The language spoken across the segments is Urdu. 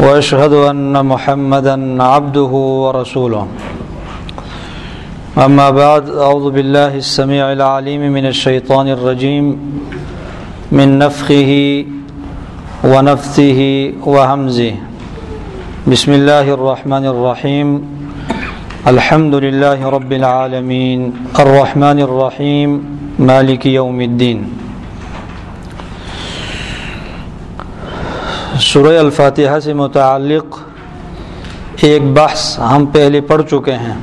واشهد ان محمدا عبده ورسوله. اما بعد اعوذ بالله السميع العليم من الشيطان الرجيم، من نفخه ونفثه وهمزه. بسم الله الرحمن الرحيم. الحمد لله رب العالمين. الرحمن الرحيم. مالك يوم الدين. سورہ الفاتحہ سے متعلق ایک بحث ہم پہلے پڑھ چکے ہیں۔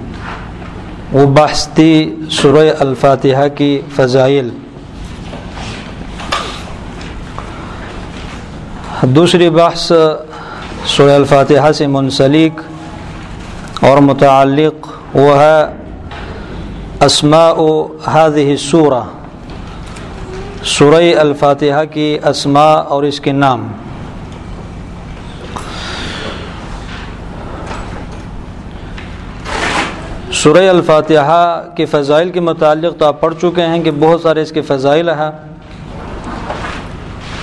وہ بحث تھی سورہ الفاتحہ کی فضائل۔ دوسری بحث سورہ الفاتحہ سے منسلک اور متعلق وہ ہے اسماء و هذه سورہ سورہ الفاتحہ کی اسماء اور اس کے نام۔ سورہ الفاتحہ کے فضائل کے متعلق تو آپ پڑھ چکے ہیں کہ بہت سارے اس کے فضائل ہیں۔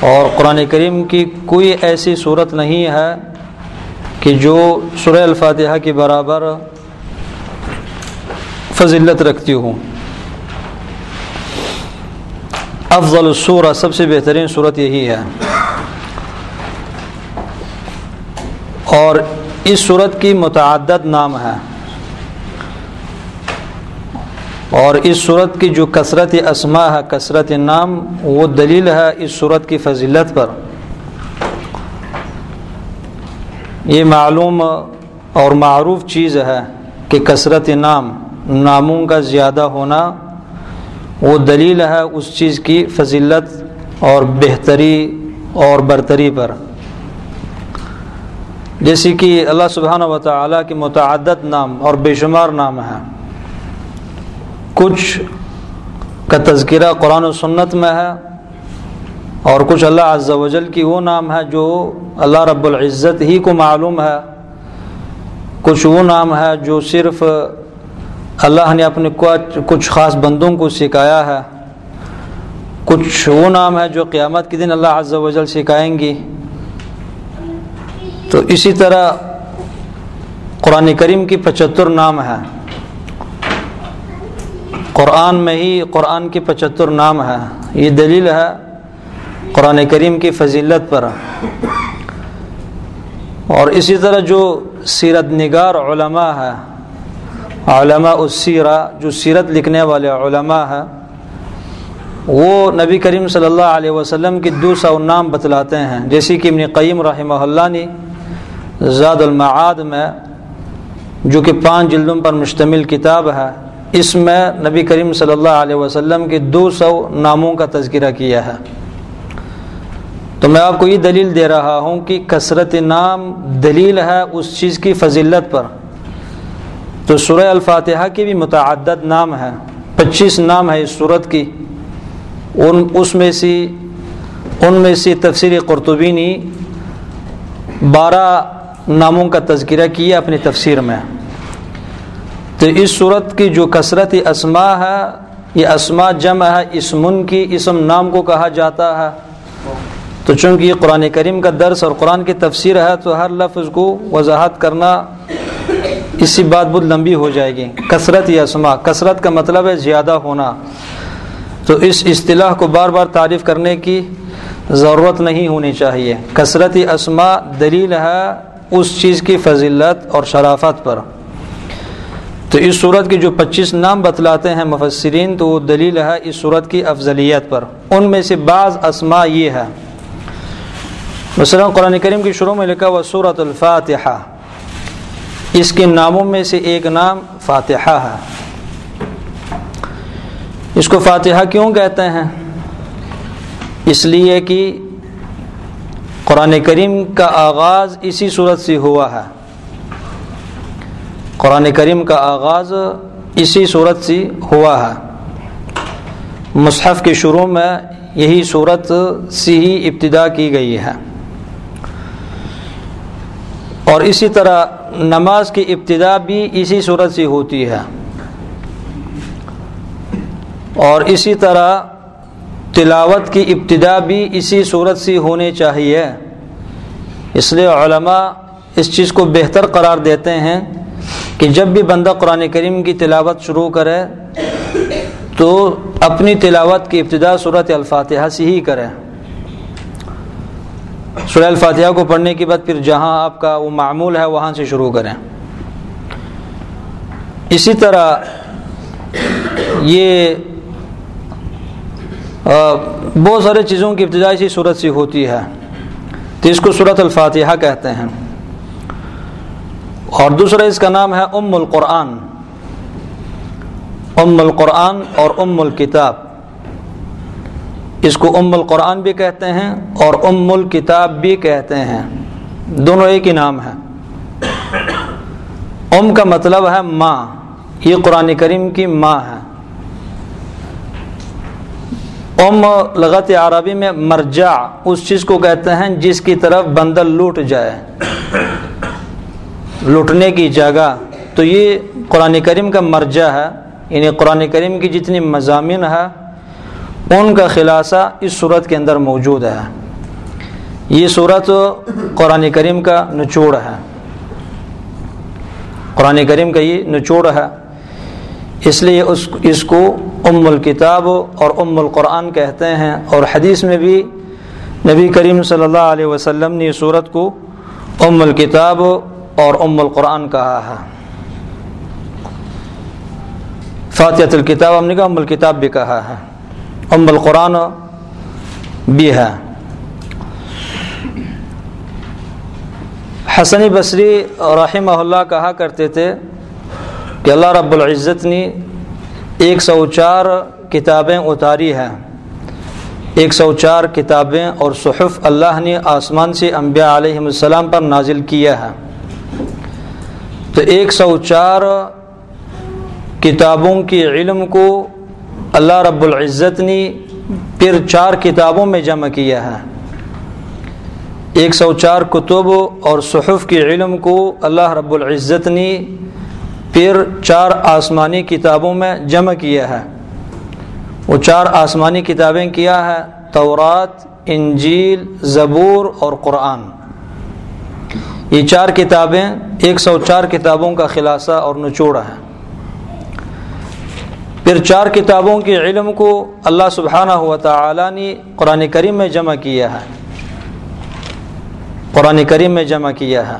اور قرآن کریم کی کوئی ایسی صورت نہیں ہے کہ جو سورہ الفاتحہ کے برابر فضلت رکھتی ہوں افضل الصورہ سب سے بہترین صورت یہی ہے۔ اور اس صورت کی متعدد نام ہے۔ اور اس صورت کی جو کثرت اسما ہے، کثرت نام، وہ دلیل ہے اس صورت کی فضیلت پر۔ یہ معلوم اور معروف چیز ہے کہ کثرت نام، ناموں کا زیادہ ہونا، وہ دلیل ہے اس چیز کی فضیلت اور بہتری اور برتری پر۔ جیسے کہ اللہ سبحانہ و تعالیٰ کے متعدد نام اور بے شمار نام ہیں۔ کچھ کا تذکرہ قرآن و سنت میں ہے اور کچھ اللہ عز و جل کی وہ نام ہے جو اللہ رب العزت ہی کو معلوم ہے۔ کچھ وہ نام ہے جو صرف اللہ نے اپنے کچھ خاص بندوں کو سکھایا ہے۔ کچھ وہ نام ہے جو قیامت کے دن اللہ عز و جل سکھائیں گی۔ تو اسی طرح قرآن کریم کی پچہتر نام ہے۔ قرآن میں ہی قرآن کی پچہتر نام ہے۔ یہ دلیل ہے قرآن کریم کی فضیلت پر۔ اور اسی طرح جو سیرت نگار علماء ہے، علماء السیرہ، جو سیرت لکھنے والے علماء ہے وہ نبی کریم صلی اللہ علیہ وسلم کی دو سو نام بتلاتے ہیں۔ جیسے کہ ابن قیم رحمہ اللہ نے زاد المعاد میں، جو کہ پانچ جلدوں پر مشتمل کتاب ہے اس میں نبی کریم صلی اللہ علیہ وسلم کے دو سو ناموں کا تذکرہ کیا ہے۔ تو میں آپ کو یہ دلیل دے رہا ہوں کہ کثرت نام دلیل ہے اس چیز کی فضیلت پر۔ تو سورہ الفاتحہ کی بھی متعدد نام ہے پچیس نام ہے اس صورت کی۔ ان، اس میں سے ان میں سے تفسیر قرطبی نے بارہ ناموں کا تذکرہ کیا اپنی تفسیر میں۔ تو اس صورت کی جو کثرت اسما ہے، یہ اسما جمع ہے، اسمن کی اسم نام کو کہا جاتا ہے۔ تو چونکہ یہ قرآن کریم کا درس اور قرآن کی تفسیر ہے، تو ہر لفظ کو وضاحت کرنا اسی بات بہت لمبی ہو جائے گی۔ کثرت یا اسما کثرت کا مطلب ہے زیادہ ہونا۔ تو اس اصطلاح کو بار بار تعریف کرنے کی ضرورت نہیں ہونی چاہیے۔ کثرت اسما دلیل ہے اس چیز کی فضیلت اور شرافت پر۔ تو اس صورت کی جو پچیس نام بتلاتے ہیں مفسرین، تو وہ دلیل ہے اس صورت کی افضلیت پر۔ ان میں سے بعض اسما یہ ہے مثلا قرآن کریم کی شروع میں لکھا ہوا صورت الفاتحہ۔ اس کے ناموں میں سے ایک نام فاتحہ ہے۔ اس کو فاتحہ کیوں کہتے ہیں؟ اس لیے کہ قرآن کریم کا آغاز اسی صورت سے ہوا ہے۔ قرآن کریم کا آغاز اسی صورت سے ہوا ہے۔ مصحف کے شروع میں یہی صورت سے ہی ابتدا کی گئی ہے۔ اور اسی طرح نماز کی ابتدا بھی اسی صورت سے ہوتی ہے۔ اور اسی طرح تلاوت کی ابتدا بھی اسی صورت سے ہونی چاہیے۔ اس لیے علماء اس چیز کو بہتر قرار دیتے ہیں۔ کہ جب بھی بندہ قرآن کریم کی تلاوت شروع کرے تو اپنی تلاوت کی ابتدا صورت الفاتحہ سے ہی کرے۔ سورہ الفاتحہ کو پڑھنے کے بعد پھر جہاں آپ کا وہ معمول ہے وہاں سے شروع کریں۔ اسی طرح یہ بہت سارے چیزوں کی ابتدائی سی صورت سے ہوتی ہے۔ تو اس کو صورت الفاتحہ کہتے ہیں۔ اور دوسرا اس کا نام ہے ام القرآن۔ ام القرآن اور ام الکتاب۔ اس کو ام القرآن بھی کہتے ہیں اور ام الکتاب بھی کہتے ہیں۔ دونوں ایک ہی نام ہے ام کا مطلب ہے ماں۔ یہ قرآن کریم کی ماں ہے۔ ام لغت عربی میں مرجع، اس چیز کو کہتے ہیں جس کی طرف بندر لوٹ جائے۔ لوٹنے کی جگہ، تو یہ قرآن کریم کا مرجع ہے یعنی قرآن کریم کی جتنی مضامین ہے، ان کا خلاصہ اس صورت کے اندر موجود ہے۔ یہ صورت قرآن کریم کا نچوڑ ہے۔ قرآن کریم کا یہ نچوڑ ہے۔ اس لیے اس اس کو ام الکتاب اور ام القرآن کہتے ہیں۔ اور حدیث میں بھی نبی کریم صلی اللہ علیہ وسلم نے صورت کو ام الکتاب اور ام القرآن کہا ہے۔ فاتحت الکتاب، ہم نے کہا ام الکتاب بھی کہا ہے۔ ام القرآن بھی ہے۔ حسنی بصری رحمہ اللہ کہا کرتے تھے کہ اللہ رب العزت نے ایک سو چار کتابیں اتاری ہیں۔ ایک سو چار کتابیں اور صحف اللہ نے آسمان سے انبیاء علیہ السلام پر نازل کیا ہے تو ایک سو چار کتابوں کی علم کو اللہ رب العزت نے پھر چار کتابوں میں جمع کیا ہے۔ ایک سو چار کتب اور صحف کے علم کو اللہ رب العزت نے پھر چار آسمانی کتابوں میں جمع کیا ہے۔ وہ چار آسمانی کتابیں کیا ہے تورات، انجیل، زبور اور قرآن۔ یہ چار کتابیں، ایک سو چار کتابوں کا خلاصہ اور نچوڑا ہے۔ پھر چار کتابوں کے علم کو اللہ سبحانہ ہوا تعالی نے قرآن کریم میں جمع کیا ہے۔ قرآن کریم میں جمع کیا ہے۔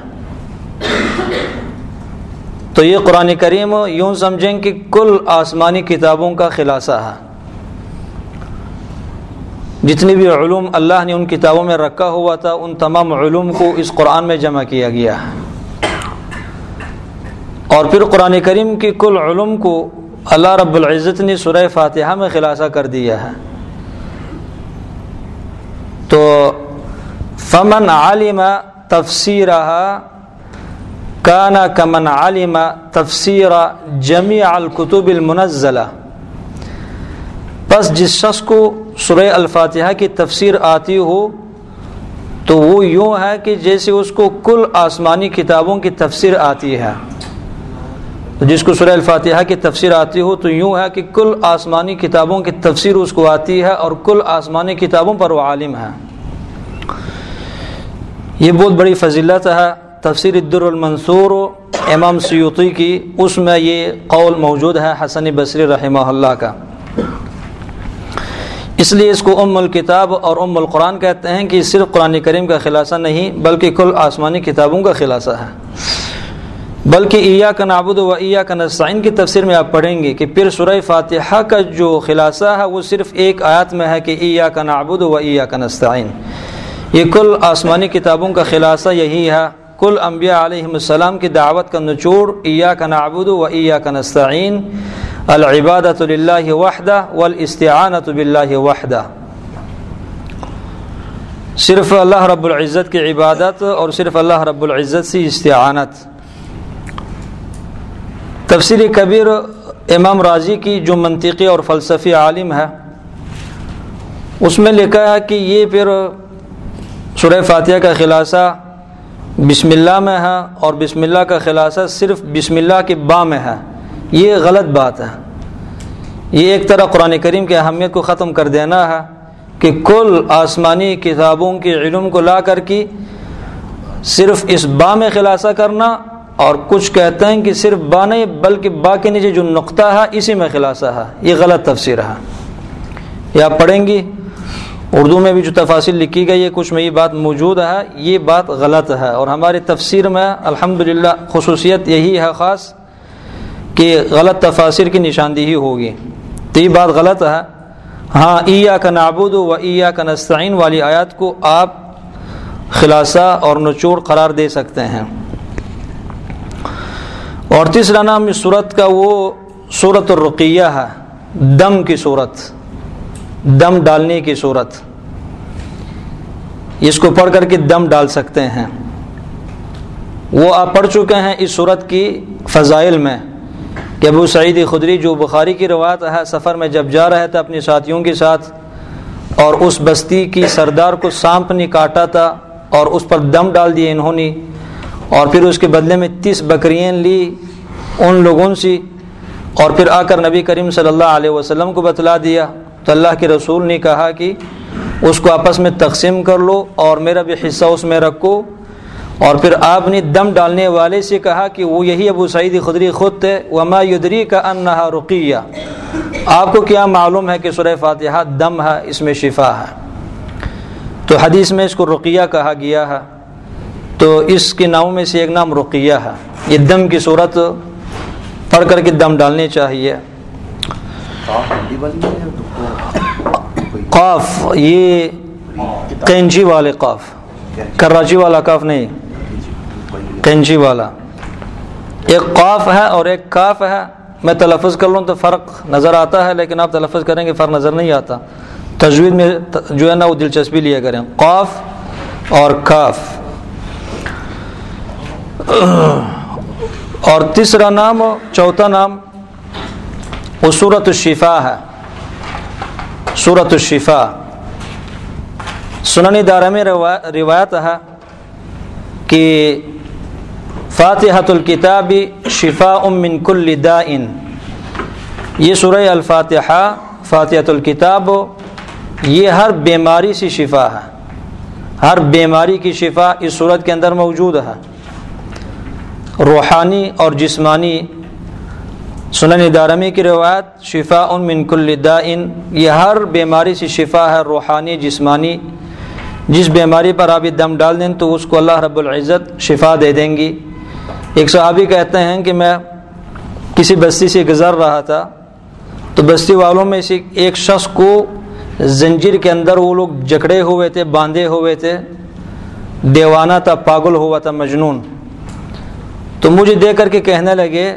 تو یہ قرآن کریم یوں سمجھیں کہ کل آسمانی کتابوں کا خلاصہ ہے۔ جتنی بھی علوم اللہ نے ان کتابوں میں رکھا ہوا تھا، ان تمام علوم کو اس قرآن میں جمع کیا گیا۔ ہے اور پھر قرآن کریم کی کل علوم کو اللہ رب العزت نے سورہ فاتحہ میں خلاصہ کر دیا ہے۔ تو فمن عالم تفسیرہ کانا کمن عالم تفسیر جمیع الکتب المنزلہ بس جس شخص کو سورہ الفاتحہ کی تفسیر آتی ہو تو وہ یوں ہے کہ جیسے اس کو کل آسمانی کتابوں کی تفسیر آتی ہے۔ جس کو سورہ الفاتحہ کی تفسیر آتی ہو تو یوں ہے کہ کل آسمانی کتابوں کی تفسیر اس کو آتی ہے اور کل آسمانی کتابوں پر وہ عالم ہے۔ یہ بہت بڑی فضیلت ہے۔ تفسیر الدر المنصور امام سیوطی کی، اس میں یہ قول موجود ہے حسن بصری رحمہ اللہ کا۔ اس لیے اس کو ام الکتاب اور ام القرآن کہتے ہیں کہ صرف قرآن کریم کا خلاصہ نہیں، بلکہ کل آسمانی کتابوں کا خلاصہ ہے۔ بلکہ عیا کا نابود و عیا کا نسائن کی تفسیر میں آپ پڑھیں گے کہ پھر سورہ فاتحہ کا جو خلاصہ ہے، وہ صرف ایک آیت میں ہے کہ عیا کا نابود و عیا کا نسائن یہ کل آسمانی کتابوں کا خلاصہ یہی ہے۔ کل انبیاء علیہ السلام کی دعوت کا نچوڑ ایا کا نعبد و ایا کا نستعین۔ العبادت للہ وحدہ والاستعانت باللہ وحدہ صرف اللہ رب العزت کی عبادت اور صرف اللہ رب العزت سے استعانت. تفسیر کبیر امام راضی کی جو منطقی اور فلسفی عالم ہے، اس میں لکھا ہے کہ یہ پھر سورہ فاتحہ کا خلاصہ بسم اللہ میں ہے اور بسم اللہ کا خلاصہ صرف بسم اللہ کے با میں ہے۔ یہ غلط بات ہے۔ یہ ایک طرح قرآن کریم کی اہمیت کو ختم کر دینا ہے کہ کل آسمانی کتابوں کے علم کو لا کر کی صرف اس با میں خلاصہ کرنا اور کچھ کہتے ہیں کہ صرف با نہیں بلکہ با کے نیچے جو نقطہ ہے اسی میں خلاصہ ہے۔ یہ غلط تفسیر ہے۔ یہ آپ پڑھیں گی اردو میں بھی جو تفاصل لکھی گئی ہے، کچھ میں یہ بات موجود ہے۔ یہ بات غلط ہے اور ہماری تفسیر میں الحمد خصوصیت یہی ہے خاص۔ کہ غلط تفاصر کی نشاندہی ہوگی۔ تو یہ بات غلط ہے۔ ہاں ایا کا نابود و ایا کا نستعین والی آیات کو آپ خلاصہ اور نچوڑ قرار دے سکتے ہیں۔ اور تیسرا نام اس صورت کا وہ صورت الرقیہ ہے۔ دم کی صورت۔ دم ڈالنے کی صورت۔ اس کو پڑھ کر کے دم ڈال سکتے ہیں۔ وہ آپ پڑھ چکے ہیں اس صورت کی فضائل میں۔ کہ ابو سعید خدری جو بخاری کی روایت ہے، سفر میں جب جا رہے تھے اپنی ساتھیوں کے ساتھ، اور اس بستی کی سردار کو سانپ نے کاٹا تھا اور اس پر دم ڈال دیے انہوں نے، اور پھر اس کے بدلے میں تیس بکریاں لی ان لوگوں سے، اور پھر آ کر نبی کریم صلی اللہ علیہ وسلم کو بتلا دیا۔ تو اللہ کے رسول نے کہا کہ اس کو آپس میں تقسیم کر لو اور میرا بھی حصہ اس میں رکھو۔ اور پھر آپ نے دم ڈالنے والے سے کہا کہ وہ یہی ابو سعید خدری خود تھے، وما یدری کا انہا رقیہ آپ کو کیا معلوم ہے کہ سورہ فاتحہ دم ہے، اس میں شفا ہے۔ تو حدیث میں اس کو رقیہ کہا گیا ہے۔ تو اس کے ناموں میں سے ایک نام رقیہ ہے۔ یہ دم کی صورت پڑھ کر کے دم ڈالنی چاہیے۔ قاف، یہ کینچی والے قاف۔ کراچی والا قاف نہیں۔ کینچی والا۔ ایک قاف ہے اور ایک کاف ہے۔ میں تلفظ کر لوں تو فرق نظر آتا ہے، لیکن آپ تلفظ کریں گے فرق نظر نہیں آتا۔ تجوید میں جو ہے نا، وہ دلچسپی لیا کریں۔ قاف اور کاف۔ اور تیسرا نام چوتھا نام، وہ صورت الشفا ہے۔ صورت الشفا سننی دارہ میں روایت ہے کہ فاتحت الکتاب شفا من کل دائن یہ سورہ الفاتحہ فاتحت الکتاب، یہ ہر بیماری سے شفا ہے۔ ہر بیماری کی شفا اس صورت کے اندر موجود ہے۔ روحانی اور جسمانی۔ سنن دارمی کی روایت شفا ان من کل دائن یہ ہر بیماری سے شفا ہے، روحانی، جسمانی۔ جس بیماری پر آپ دم ڈال دیں تو اس کو اللہ رب العزت شفا دے دیں گی۔ ایک صحابی کہتے ہیں کہ میں کسی بستی سے گزر رہا تھا تو بستی والوں میں سے ایک شخص کو زنجیر کے اندر وہ لوگ جکڑے ہوئے تھے، باندھے ہوئے تھے۔ دیوانہ تھا، پاگل ہوا تھا، مجنون۔ تو مجھے دیکھ کر کے کہنے لگے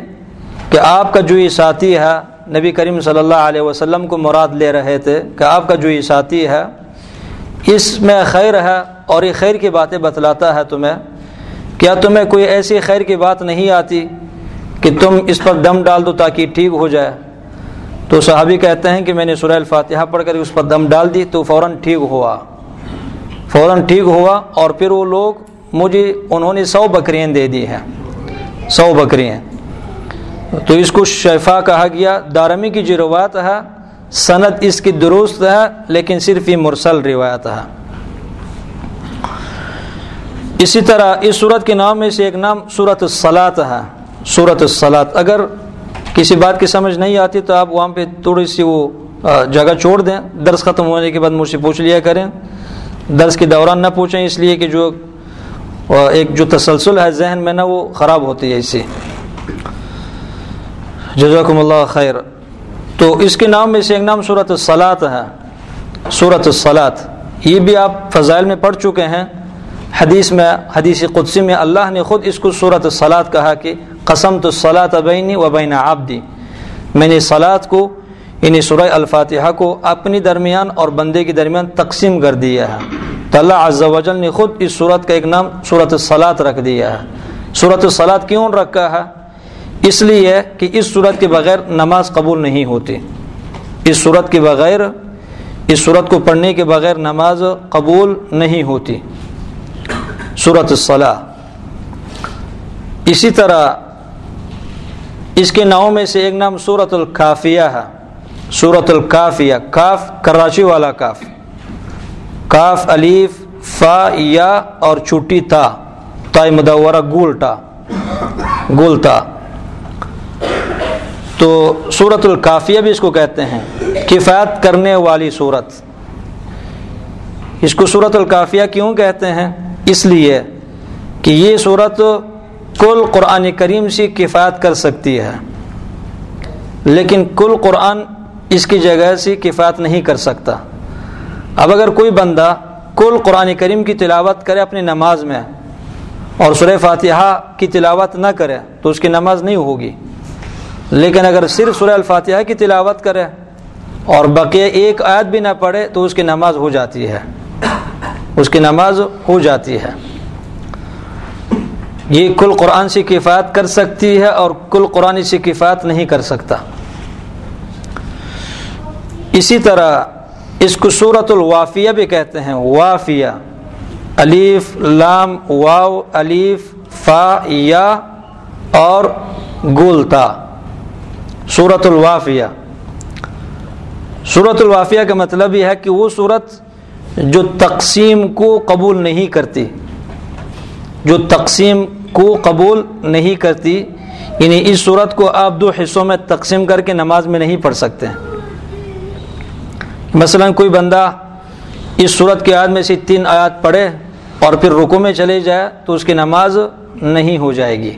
کہ آپ کا جو یہ ساتھی ہے، نبی کریم صلی اللہ علیہ وسلم کو مراد لے رہے تھے کہ آپ کا جو یہ ساتھی ہے، اس میں خیر ہے اور یہ خیر کی باتیں بتلاتا ہے تمہیں۔ کیا تمہیں کوئی ایسی خیر کی بات نہیں آتی کہ تم اس پر دم ڈال دو تاکہ ٹھیک ہو جائے؟ تو صحابی کہتے ہیں کہ میں نے سورہ الفاتحہ پڑھ کر اس پر دم ڈال دی تو فوراً ٹھیک ہوا۔ فوراً ٹھیک ہوا اور پھر وہ لوگ مجھے انہوں نے سو بکریاں دے دی ہیں۔ سو بکریاں۔ تو اس کو شفا کہا گیا۔ دارمی کی جو روایت ہے صنعت اس کی درست ہے، لیکن صرف یہ مرسل روایت ہے۔ اسی طرح اس صورت کے نام میں سے ایک نام صورت الصلاط ہے۔ صورت الصلاط اگر کسی بات کی سمجھ نہیں آتی تو آپ وہاں پہ تھوڑی سی وہ جگہ چھوڑ دیں۔ درس ختم ہونے کے بعد مجھ سے پوچھ لیا کریں۔ درس کے دوران نہ پوچھیں، اس لیے کہ جو ایک جو تسلسل ہے ذہن میں نا، وہ خراب ہوتی ہے اس سے۔ جزاکم اللہ خیر۔ تو اس کے نام میں سے ایک نام صورت الصلاط ہے۔ صورت الصلاط یہ بھی آپ فضائل میں پڑھ چکے ہیں۔ حدیث میں، حدیث قدسی میں اللہ نے خود اس کو صورت الصلاط کہا کہ قسم تو صلاط بینی و بین آبدی میں نے صلاط کو یعنی سورہ الفاتحہ کو اپنی درمیان اور بندے کے درمیان تقسیم کر دیا ہے۔ تو اللہ عز و جل نے خود اس صورت کا ایک نام صورت الصلاط رکھ دیا ہے۔ صورت الصلاط کیوں رکھا ہے؟ اس لیے کہ اس صورت کے بغیر نماز قبول نہیں ہوتی۔ اس صورت کے بغیر، اس صورت کو پڑھنے کے بغیر نماز قبول نہیں ہوتی۔ صورت الصلاح اسی طرح اس کے ناؤں میں سے ایک نام صورت الکافیہ ہے. صورت الکافیہ، کاف، کراچی والا کاف. کاف علیف فا، یا اور چھوٹی تا. تا مدورہ گولٹا گولتا تو صورت الکافیہ بھی اس کو کہتے ہیں. کفایت کرنے والی صورت اس کو صورت الکافیہ کیوں کہتے ہیں؟ اس لیے کہ یہ صورت کل قرآن کریم سے کفایت کر سکتی ہے۔ لیکن کل قرآن اس کی جگہ سے کفایت نہیں کر سکتا۔ اب اگر کوئی بندہ کل قرآن کریم کی تلاوت کرے اپنی نماز میں اور سورہ فاتحہ کی تلاوت نہ کرے تو اس کی نماز نہیں ہوگی۔ لیکن اگر صرف سورہ الفاتحہ کی تلاوت کرے اور بقیہ ایک آیت بھی نہ پڑھے تو اس کی نماز ہو جاتی ہے۔ اس کی نماز ہو جاتی ہے۔ یہ کل قرآن سے کفایت کر سکتی ہے اور کل قرآن سے کفایت نہیں کر سکتا۔ اسی طرح اس کو صورت الوافیہ بھی کہتے ہیں۔ وافیہ، الف، لام، واو، الف، فا، یا اور گولتا صورت الوافیہ۔ صورت الوافیہ کا مطلب یہ ہے کہ وہ صورت جو تقسیم کو قبول نہیں کرتی جو تقسیم کو قبول نہیں کرتی یعنی اس صورت کو آپ دو حصوں میں تقسیم کر کے نماز میں نہیں پڑھ سکتے مثلا کوئی بندہ اس صورت کے آیت میں سے تین آیات پڑھے اور پھر رکو میں چلے جائے تو اس کی نماز نہیں ہو جائے گی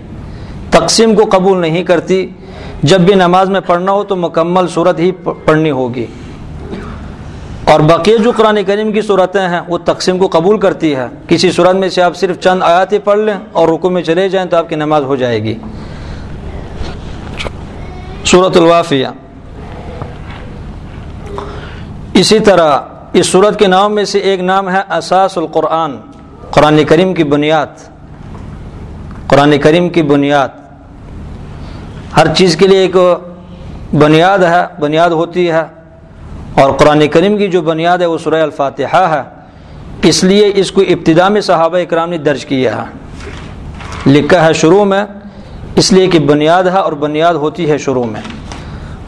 تقسیم کو قبول نہیں کرتی جب بھی نماز میں پڑھنا ہو تو مکمل صورت ہی پڑھنی ہوگی اور بقیہ جو قرآن کریم کی صورتیں ہیں، وہ تقسیم کو قبول کرتی ہے۔ کسی صورت میں سے آپ صرف چند آیات ہی پڑھ لیں اور رکو میں چلے جائیں تو آپ کی نماز ہو جائے گی۔ صورت الوافیہ۔ اسی طرح اس صورت کے نام میں سے ایک نام ہے اساس القرآن، قرآن کریم کی بنیاد۔ قرآن کریم کی بنیاد۔ ہر چیز کے لیے ایک بنیاد ہے، بنیاد ہوتی ہے۔ اور قرآن کریم کی جو بنیاد ہے وہ سورہ الفاتحہ ہے۔ اس لیے اس کو ابتدا میں صحابہ اکرام نے درج کیا ہے۔ لکھا ہے شروع میں، اس لیے کہ بنیاد ہے اور بنیاد ہوتی ہے شروع میں۔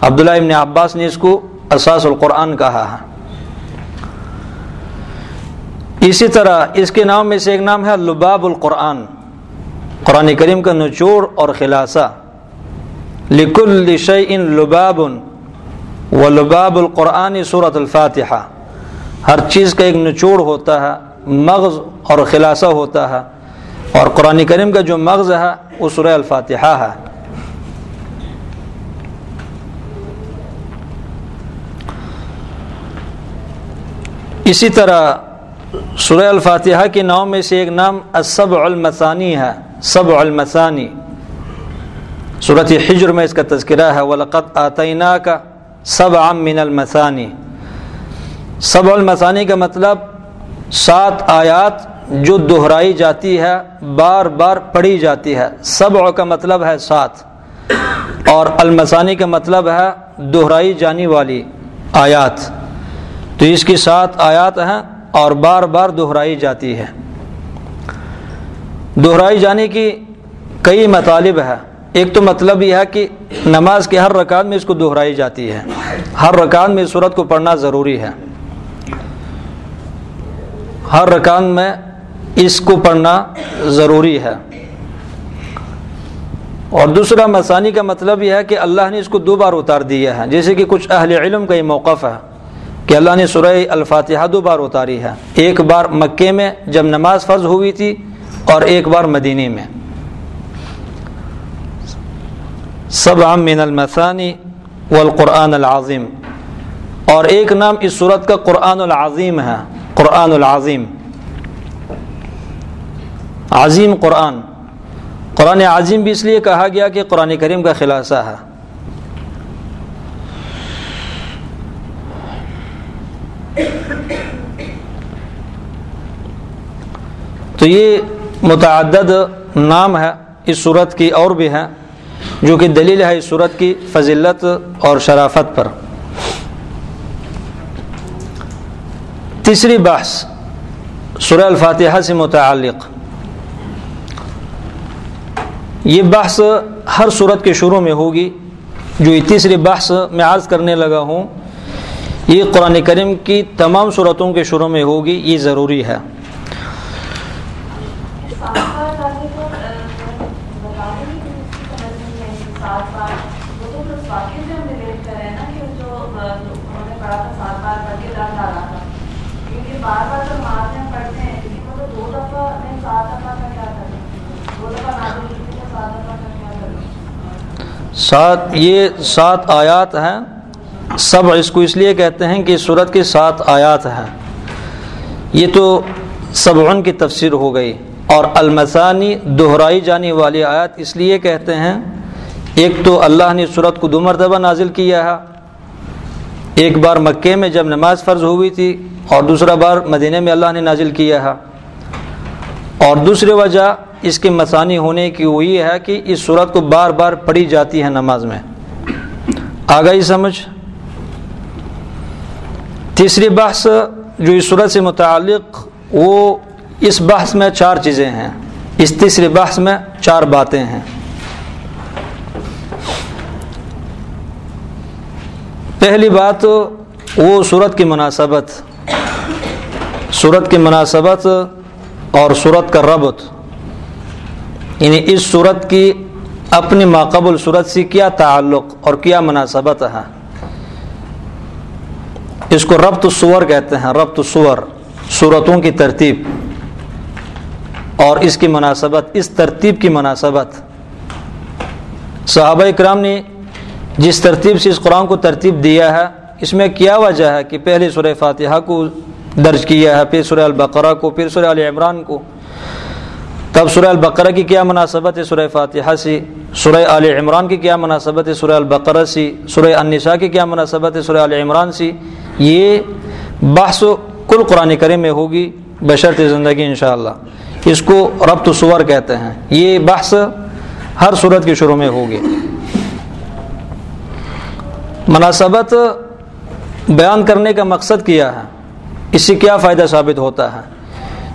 عبداللہ ابن عباس نے اس کو اساس القرآن کہا ہے۔ اسی طرح اس کے نام میں سے ایک نام ہے لباب القرآن۔ قرآن کریم کا نچوڑ اور خلاصہ۔ لکل شعین لباب و لباب القرآن صورت الفاتحہ ہر چیز کا ایک نچوڑ ہوتا ہے، مغز اور خلاصہ ہوتا ہے۔ اور قرآن کریم کا جو مغز ہے، وہ سورہ الفاتحہ ہے۔ اسی طرح سورہ الفاتحہ کے نام میں سے ایک نام اسب المسانی ہے۔ سب المسانی صورت حجر میں اس کا تذکرہ ہے ولقت آتینہ کا سب عام من المسانی سب المسانی کا مطلب سات آیات جو دہرائی جاتی ہے، بار بار پڑھی جاتی ہے۔ سب کا مطلب ہے سات۔ اور المسانی کا مطلب ہے دہرائی جانی والی آیات۔ تو اس کی سات آیات ہیں اور بار بار دہرائی جاتی ہے۔ دہرائی جانے کی کئی مطالب ہے ایک تو مطلب یہ ہے کہ نماز کے ہر رکعت میں اس کو دہرائی جاتی ہے۔ ہر رکعت میں صورت کو پڑھنا ضروری ہے۔ ہر رکعت میں اس کو پڑھنا ضروری ہے۔ اور دوسرا مسانی کا مطلب یہ ہے کہ اللہ نے اس کو دو بار اتار دیا ہے جیسے کہ کچھ اہل علم کا یہ موقف ہے کہ اللہ نے سورہ الفاتحہ دو بار اتاری ہے۔ ایک بار مکے میں جب نماز فرض ہوئی تھی اور ایک بار مدینی میں۔ سب من المسانی والقرآن العظیم۔ اور ایک نام اس صورت کا قرآن العظیم ہے۔ قرآن العظیم۔ عظیم قرآن۔ قرآن عظیم بھی اس لیے کہا گیا کہ قرآن کریم کا خلاصہ ہے۔ تو یہ متعدد نام ہے۔ اس صورت کی اور بھی ہیں۔ جو کہ دلیل ہے اس صورت کی فضلت اور شرافت پر۔ تیسری بحث، سورہ الفاتحہ سے متعلق۔ یہ بحث ہر صورت کے شروع میں ہوگی۔ جو یہ تیسری بحث میں عرض کرنے لگا ہوں، یہ قرآن کریم کی تمام صورتوں کے شروع میں ہوگی، یہ ضروری ہے۔ سات، یہ سات آیات ہیں۔ سب اس کو اس لیے کہتے ہیں کہ صورت کی سات آیات ہیں۔ یہ تو سبعن کی تفسیر ہو گئی۔ اور المسانی دہرائی جانے والی آیات اس لیے کہتے ہیں۔ ایک تو اللہ نے صورت کو دو مرتبہ نازل کیا ہے۔ ایک بار مکے میں جب نماز فرض ہوئی تھی اور دوسرا بار مدینہ میں اللہ نے نازل کیا ہے۔ اور دوسری وجہ اس کے مسانی ہونے کی وہ یہ ہے کہ اس صورت کو بار بار پڑھی جاتی ہے نماز میں۔ آ گئی سمجھ۔ تیسری بحث جو اس صورت سے متعلق، وہ اس بحث میں چار چیزیں ہیں۔ اس تیسری بحث میں چار باتیں ہیں۔ پہلی بات، وہ صورت کی مناسبت۔ صورت کی مناسبت اور صورت کا ربط۔ یعنی اس صورت کی اپنی ماقبل صورت سے کیا تعلق اور کیا مناسبت ہے؟ اس کو ربط سور کہتے ہیں، ربط سور صورتوں کی ترتیب۔ اور اس کی مناسبت، اس ترتیب کی مناسبت۔ صحابہ اکرام نے جس ترتیب سے اس قرآن کو ترتیب دیا ہے، اس میں کیا وجہ ہے کہ پہلے سورہ فاتحہ کو درج کیا ہے، پھر سورہ البقرہ کو، پھر سورہ علی عمران کو؟ تب سورہ البقرہ کی کیا مناسبت ہے؟ سورہ فاتحہ سے سورہ عال عمران کی کیا مناسبت ہے؟ سورہ البقرہ سے سورہ النساء کی کیا مناسبت ہے؟ سورہ عال عمران سے یہ بحث کل قرآن کریم میں ہوگی، بشرط زندگی انشاءاللہ۔ اس کو ربط سور کہتے ہیں۔ یہ بحث ہر صورت کے شروع میں ہوگی۔ مناسبت بیان کرنے کا مقصد کیا ہے؟ اس سے کیا فائدہ ثابت ہوتا ہے؟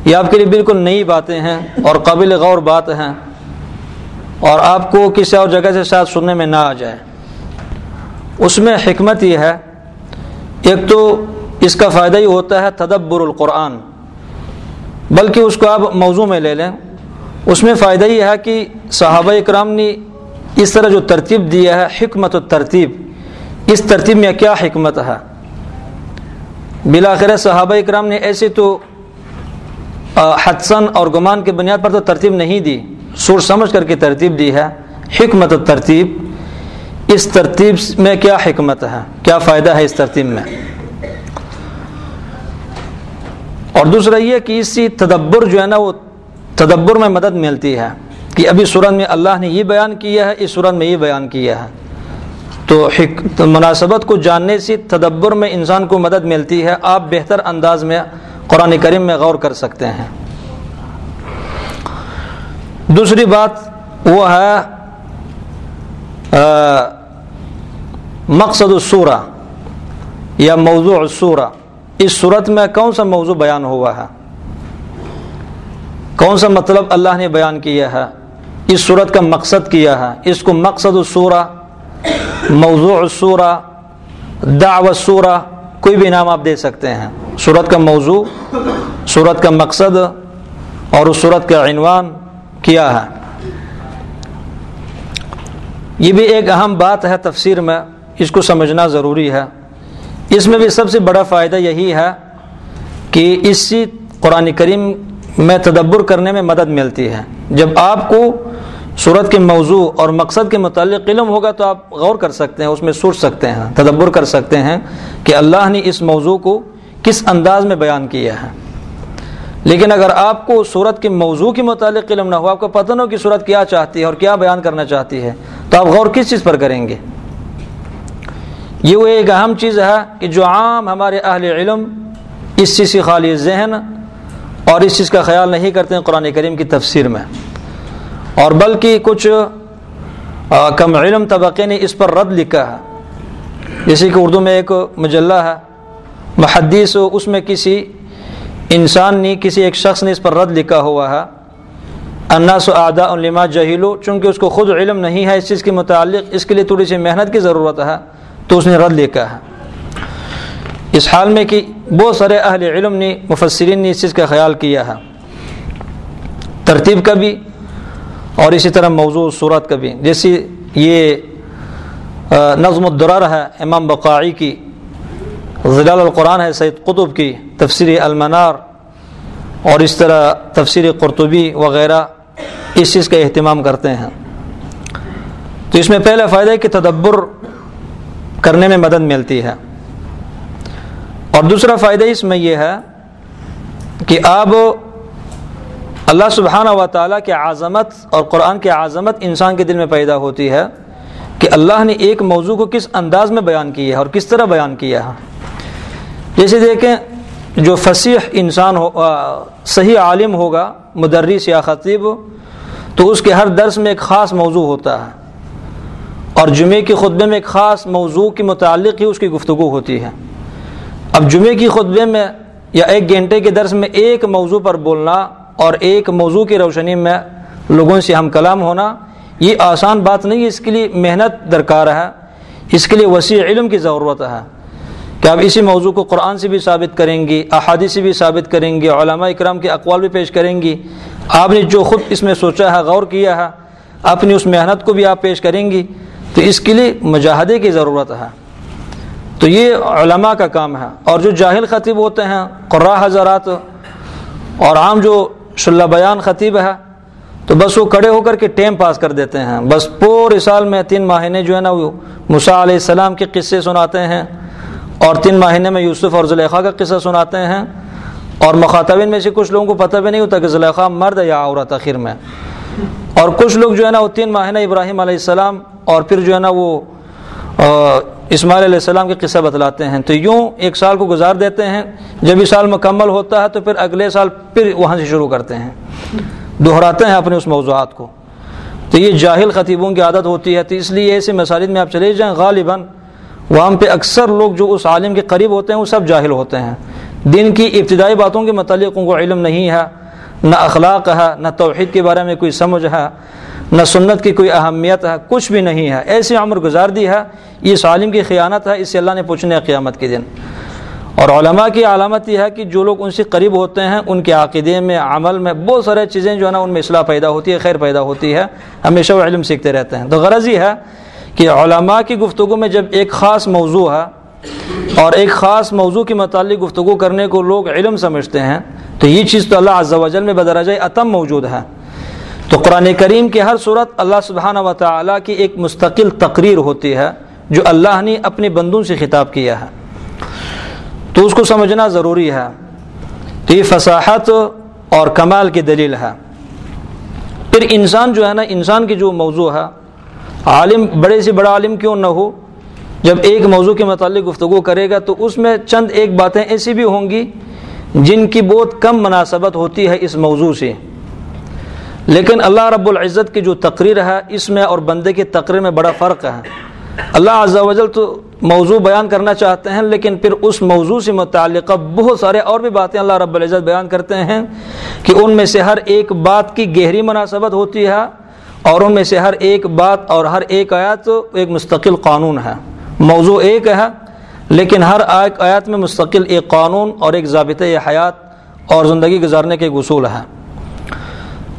یہ آپ کے لیے بالکل نئی باتیں ہیں اور قابل غور بات ہیں اور آپ کو کسی اور جگہ سے شاید سننے میں نہ آ جائے۔ اس میں حکمت یہ ہے، ایک تو اس کا فائدہ ہی ہوتا ہے تدبر القرآن، بلکہ اس کو آپ موضوع میں لے لیں۔ اس میں فائدہ یہ ہے کہ صحابہ اکرام نے اس طرح جو ترتیب دیا ہے، حکمت و ترتیب اس ترتیب میں کیا حکمت ہے؟ بلاخر صحابہ اکرام نے ایسے تو حدسن اور گمان کے بنیاد پر تو ترتیب نہیں دی۔ سوچ سمجھ کر کے ترتیب دی ہے۔ حکمت و ترتیب اس ترتیب میں کیا حکمت ہے؟ کیا فائدہ ہے اس ترتیب میں؟ اور دوسرا یہ کہ اسی تدبر جو ہے نا، وہ تدبر میں مدد ملتی ہے۔ کہ ابھی صورت میں اللہ نے یہ بیان کیا ہے، اس صورت میں یہ بیان کیا ہے۔ تو مناسبت کو جاننے سے تدبر میں انسان کو مدد ملتی ہے۔ آپ بہتر انداز میں قرآن کریم میں غور کر سکتے ہیں۔ دوسری بات وہ ہے مقصد الصورہ یا موضوع الصورہ اس صورت میں کون سا موضوع بیان ہوا ہے؟ کون سا مطلب اللہ نے بیان کیا ہے؟ اس صورت کا مقصد کیا ہے؟ اس کو مقصد الصورہ موضوع الصورہ دعو الصورہ کوئی بھی نام آپ دے سکتے ہیں۔ صورت کا موضوع صورت کا مقصد اور اس صورت کا عنوان کیا ہے۔ یہ بھی ایک اہم بات ہے تفسیر میں، اس کو سمجھنا ضروری ہے۔ اس میں بھی سب سے بڑا فائدہ یہی ہے کہ اسی قرآن کریم میں تدبر کرنے میں مدد ملتی ہے۔ جب آپ کو صورت کے موضوع اور مقصد کے متعلق علم ہوگا تو آپ غور کر سکتے ہیں، اس میں سوچ سکتے ہیں، تدبر کر سکتے ہیں کہ اللہ نے اس موضوع کو کس انداز میں بیان کیا ہے۔ لیکن اگر آپ کو صورت کے موضوع کے متعلق علم نہ ہو، آپ کو پتہ نہ ہو کہ صورت کیا چاہتی ہے اور کیا بیان کرنا چاہتی ہے، تو آپ غور کس چیز پر کریں گے؟ یہ وہ ایک اہم چیز ہے کہ جو عام ہمارے اہل علم اس چیز کی خالی ذہن اور اس چیز کا خیال نہیں کرتے ہیں قرآن کریم کی تفسیر میں۔ اور بلکہ کچھ کم علم طبقے نے اس پر رد لکھا ہے۔ جیسے کہ اردو میں ایک مجلہ ہے۔ محدث، اس میں کسی انسان نے، کسی ایک شخص نے اس پر رد لکھا ہوا ہے۔ اناس و اعدا علما جہیلو چونکہ اس کو خود علم نہیں ہے، اس چیز کے متعلق، اس کے لیے تھوڑی سی محنت کی ضرورت ہے، تو اس نے رد لکھا ہے۔ اس حال میں کہ بہت سارے اہل علم نے، مفسرین نے اس چیز کا خیال کیا ہے۔ ترتیب کا بھی اور اسی طرح موضوع صورت کا بھی۔ جیسی یہ نظم الدرار ہے امام بقاعی کی ضلال القرآن ہے سید قطب کی، تفسیر المنار، اور اس طرح تفسیر قرطبی وغیرہ اس چیز کا اہتمام کرتے ہیں۔ تو اس میں پہلا فائدہ ہے کہ تدبر کرنے میں مدد ملتی ہے۔ اور دوسرا فائدہ اس میں یہ ہے کہ آپ اللہ سبحانہ و تعالیٰ کے عظمت اور قرآن کے عظمت انسان کے دل میں پیدا ہوتی ہے کہ اللہ نے ایک موضوع کو کس انداز میں بیان کیا ہے اور کس طرح بیان کیا ہے۔ جیسے دیکھیں، جو فصیح انسان ہو صحیح عالم ہوگا، مدرس یا خطیب، تو اس کے ہر درس میں ایک خاص موضوع ہوتا ہے۔ اور جمعے کے خطبے میں ایک خاص موضوع کے متعلق ہی اس کی گفتگو ہوتی ہے۔ اب جمعے کی خطبے میں یا ایک گھنٹے کے درس میں ایک موضوع پر بولنا اور ایک موضوع کی روشنی میں لوگوں سے ہم کلام ہونا، یہ آسان بات نہیں ہے، اس کے لیے محنت درکار ہے، اس کے لیے وسیع علم کی ضرورت ہے۔ کہ آپ اسی موضوع کو قرآن سے بھی ثابت کریں گی احادی سے بھی ثابت کریں گی علماء اکرام کے اقوال بھی پیش کریں گی آپ نے جو خود اس میں سوچا ہے، غور کیا ہے، اپنی اس محنت کو بھی آپ پیش کریں گی تو اس کے لیے مجاہدے کی ضرورت ہے۔ تو یہ علماء کا کام ہے۔ اور جو جاہل خطیب ہوتے ہیں قرآ حضرات اور عام جو شلہ بیان خطیب ہے، تو بس وہ کڑے ہو کر کے ٹیم پاس کر دیتے ہیں۔ بس پورے سال میں تین ماہینے جو ہے نا، وہ مسا علیہ السلام کے قصے سناتے ہیں اور تین ماہینے میں یوسف اور زلیخا کا قصہ سناتے ہیں۔ اور مخاطبین میں سے کچھ لوگوں کو پتہ بھی نہیں ہوتا کہ زلیخا مرد یا عورت آخر میں۔ اور کچھ لوگ جو ہے نا، وہ تین ماہینہ ابراہیم علیہ السلام اور پھر جو ہے نا، وہ اسماعیل علیہ السلام کے قصہ بتلاتے ہیں۔ تو یوں ایک سال کو گزار دیتے ہیں۔ جب یہ سال مکمل ہوتا ہے تو پھر اگلے سال پھر وہاں سے شروع کرتے ہیں۔ دہراتے ہیں اپنے اس موضوعات کو۔ تو یہ جاہل خطیبوں کی عادت ہوتی ہے۔ تو اس لیے ایسے مساجد میں آپ چلے جائیں، غالباً وہاں پہ اکثر لوگ جو اس عالم کے قریب ہوتے ہیں، وہ سب جاہل ہوتے ہیں۔ دن کی ابتدائی باتوں کے متعلق ان کو علم نہیں ہے۔ نہ اخلاق ہے، نہ توحید کے بارے میں کوئی سمجھ ہے۔ نہ سنت کی کوئی اہمیت ہے، کچھ بھی نہیں ہے۔ ایسی عمر گزار دی ہے، یہ اس عالم کی خیانت ہے، اس سے اللہ نے پوچھنے قیامت کے دن۔ اور علماء کی علامت یہ ہے کہ جو لوگ ان سے قریب ہوتے ہیں، ان کے عقیدے میں، عمل میں بہت سارے چیزیں جو ہے نا، ان میں اصلاح پیدا ہوتی ہے، خیر پیدا ہوتی ہے۔ ہمیشہ وہ علم سیکھتے رہتے ہیں۔ تو غرض یہ ہے کہ علماء کی گفتگو میں جب ایک خاص موضوع ہے اور ایک خاص موضوع کے متعلق گفتگو کرنے کو لوگ علم سمجھتے ہیں، تو یہ چیز تو اللہ عز و جل میں بدرجہ عتم موجود ہے۔ تو قرآن کریم کی ہر صورت اللہ سبحانہ و تعالیٰ کی ایک مستقل تقریر ہوتی ہے، جو اللہ نے اپنے بندوں سے خطاب کیا ہے۔ تو اس کو سمجھنا ضروری ہے تو یہ فصاحت اور کمال کی دلیل ہے۔ پھر انسان جو ہے نا، انسان کی جو موضوع ہے، عالم، بڑے سے بڑا عالم کیوں نہ ہو؟ جب ایک موضوع کے متعلق گفتگو کرے گا تو اس میں چند ایک باتیں ایسی بھی ہوں گی جن کی بہت کم مناسبت ہوتی ہے اس موضوع سے۔ لیکن اللہ رب العزت کی جو تقریر ہے، اس میں اور بندے کی تقریر میں بڑا فرق ہے۔ اللہ عز و جل تو موضوع بیان کرنا چاہتے ہیں، لیکن پھر اس موضوع سے متعلقہ بہت سارے اور بھی باتیں اللہ رب العزت بیان کرتے ہیں کہ ان میں سے ہر ایک بات کی گہری مناسبت ہوتی ہے اور ان میں سے ہر ایک بات اور ہر ایک آیات ایک مستقل قانون ہے۔ موضوع ایک ہے، لیکن ہر ایک آیات میں مستقل ایک قانون اور ایک ضابطۂ حیات اور زندگی گزارنے کے اصول ہے۔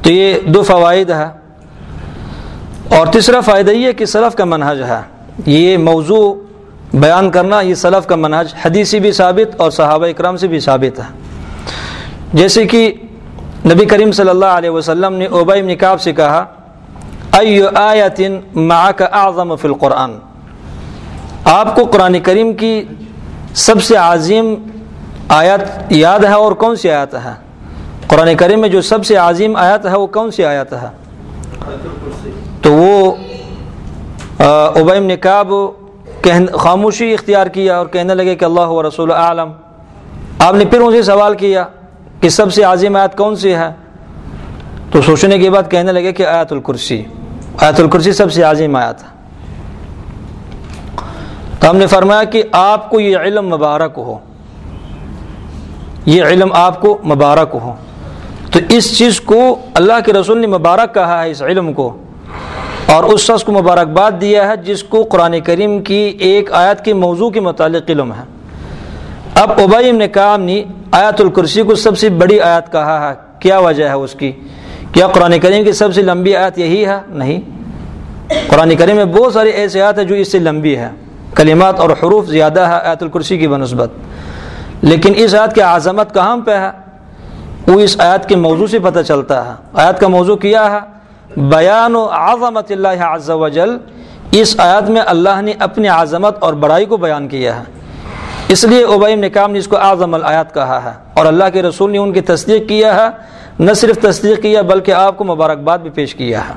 تو یہ دو فوائد ہے اور تیسرا فائدہ یہ کہ سلف کا منحج ہے۔ یہ موضوع بیان کرنا یہ سلف کا منحج حدیثی بھی ثابت اور صحابہ اکرام سے بھی ثابت ہے۔ جیسے کہ نبی کریم صلی اللہ علیہ وسلم نے اوبئی نکاب سے کہا آیت معک اعظم فی القرآن آپ کو قرآن کریم کی سب سے عظیم آیت یاد ہے اور کون سی آیت ہے؟ قرآن کریم میں جو سب سے عظیم آیت ہے وہ کون سی آیت ہے؟ تو وہ ابیم نکاب خاموشی اختیار کیا اور کہنے لگے کہ اللہ و رسول عالم آپ نے پھر ان سے سوال کیا کہ سب سے عظیم آیت کون سی ہے؟ تو سوچنے کے بعد کہنے لگے کہ آیت الکرسی۔ آیت الکرسی سب سے عظیم آیات ہے۔ تو ہم نے فرمایا کہ آپ کو یہ علم مبارک ہو۔ یہ علم آپ کو مبارک ہو۔ تو اس چیز کو اللہ کے رسول نے مبارک کہا ہے اس علم کو اور اس شخص کو مبارکباد دیا ہے جس کو قرآن کریم کی ایک آیت کے موضوع کے متعلق علم ہے۔ اب ابیم نے کام نے آیت الکرسی کو سب سے بڑی آیت کہا ہے۔ کیا وجہ ہے اس کی؟ کیا قرآن کریم کی سب سے لمبی آیت یہی ہے؟ نہیں۔ قرآن کریم میں بہت ساری ایسی آیت ہے جو اس سے لمبی ہے کلمات اور حروف زیادہ ہے آیت الکرسی کی بنسبت۔ لیکن اس آیت کی عظمت کہاں پہ ہے؟ وہ اس آیت کے موضوع سے پتہ چلتا ہے۔ آیت کا موضوع کیا ہے؟ بیان و عظمت اللہ عز و جل۔ اس آیت میں اللہ نے اپنی عظمت اور بڑائی کو بیان کیا ہے۔ اس لیے ابیم نے کام نے اس کو اعظم الآیات کہا ہے۔ اور اللہ کے رسول نے ان کی تصدیق کیا ہے۔ نہ صرف تصدیق کیا، بلکہ آپ کو مبارکباد بھی پیش کیا ہے۔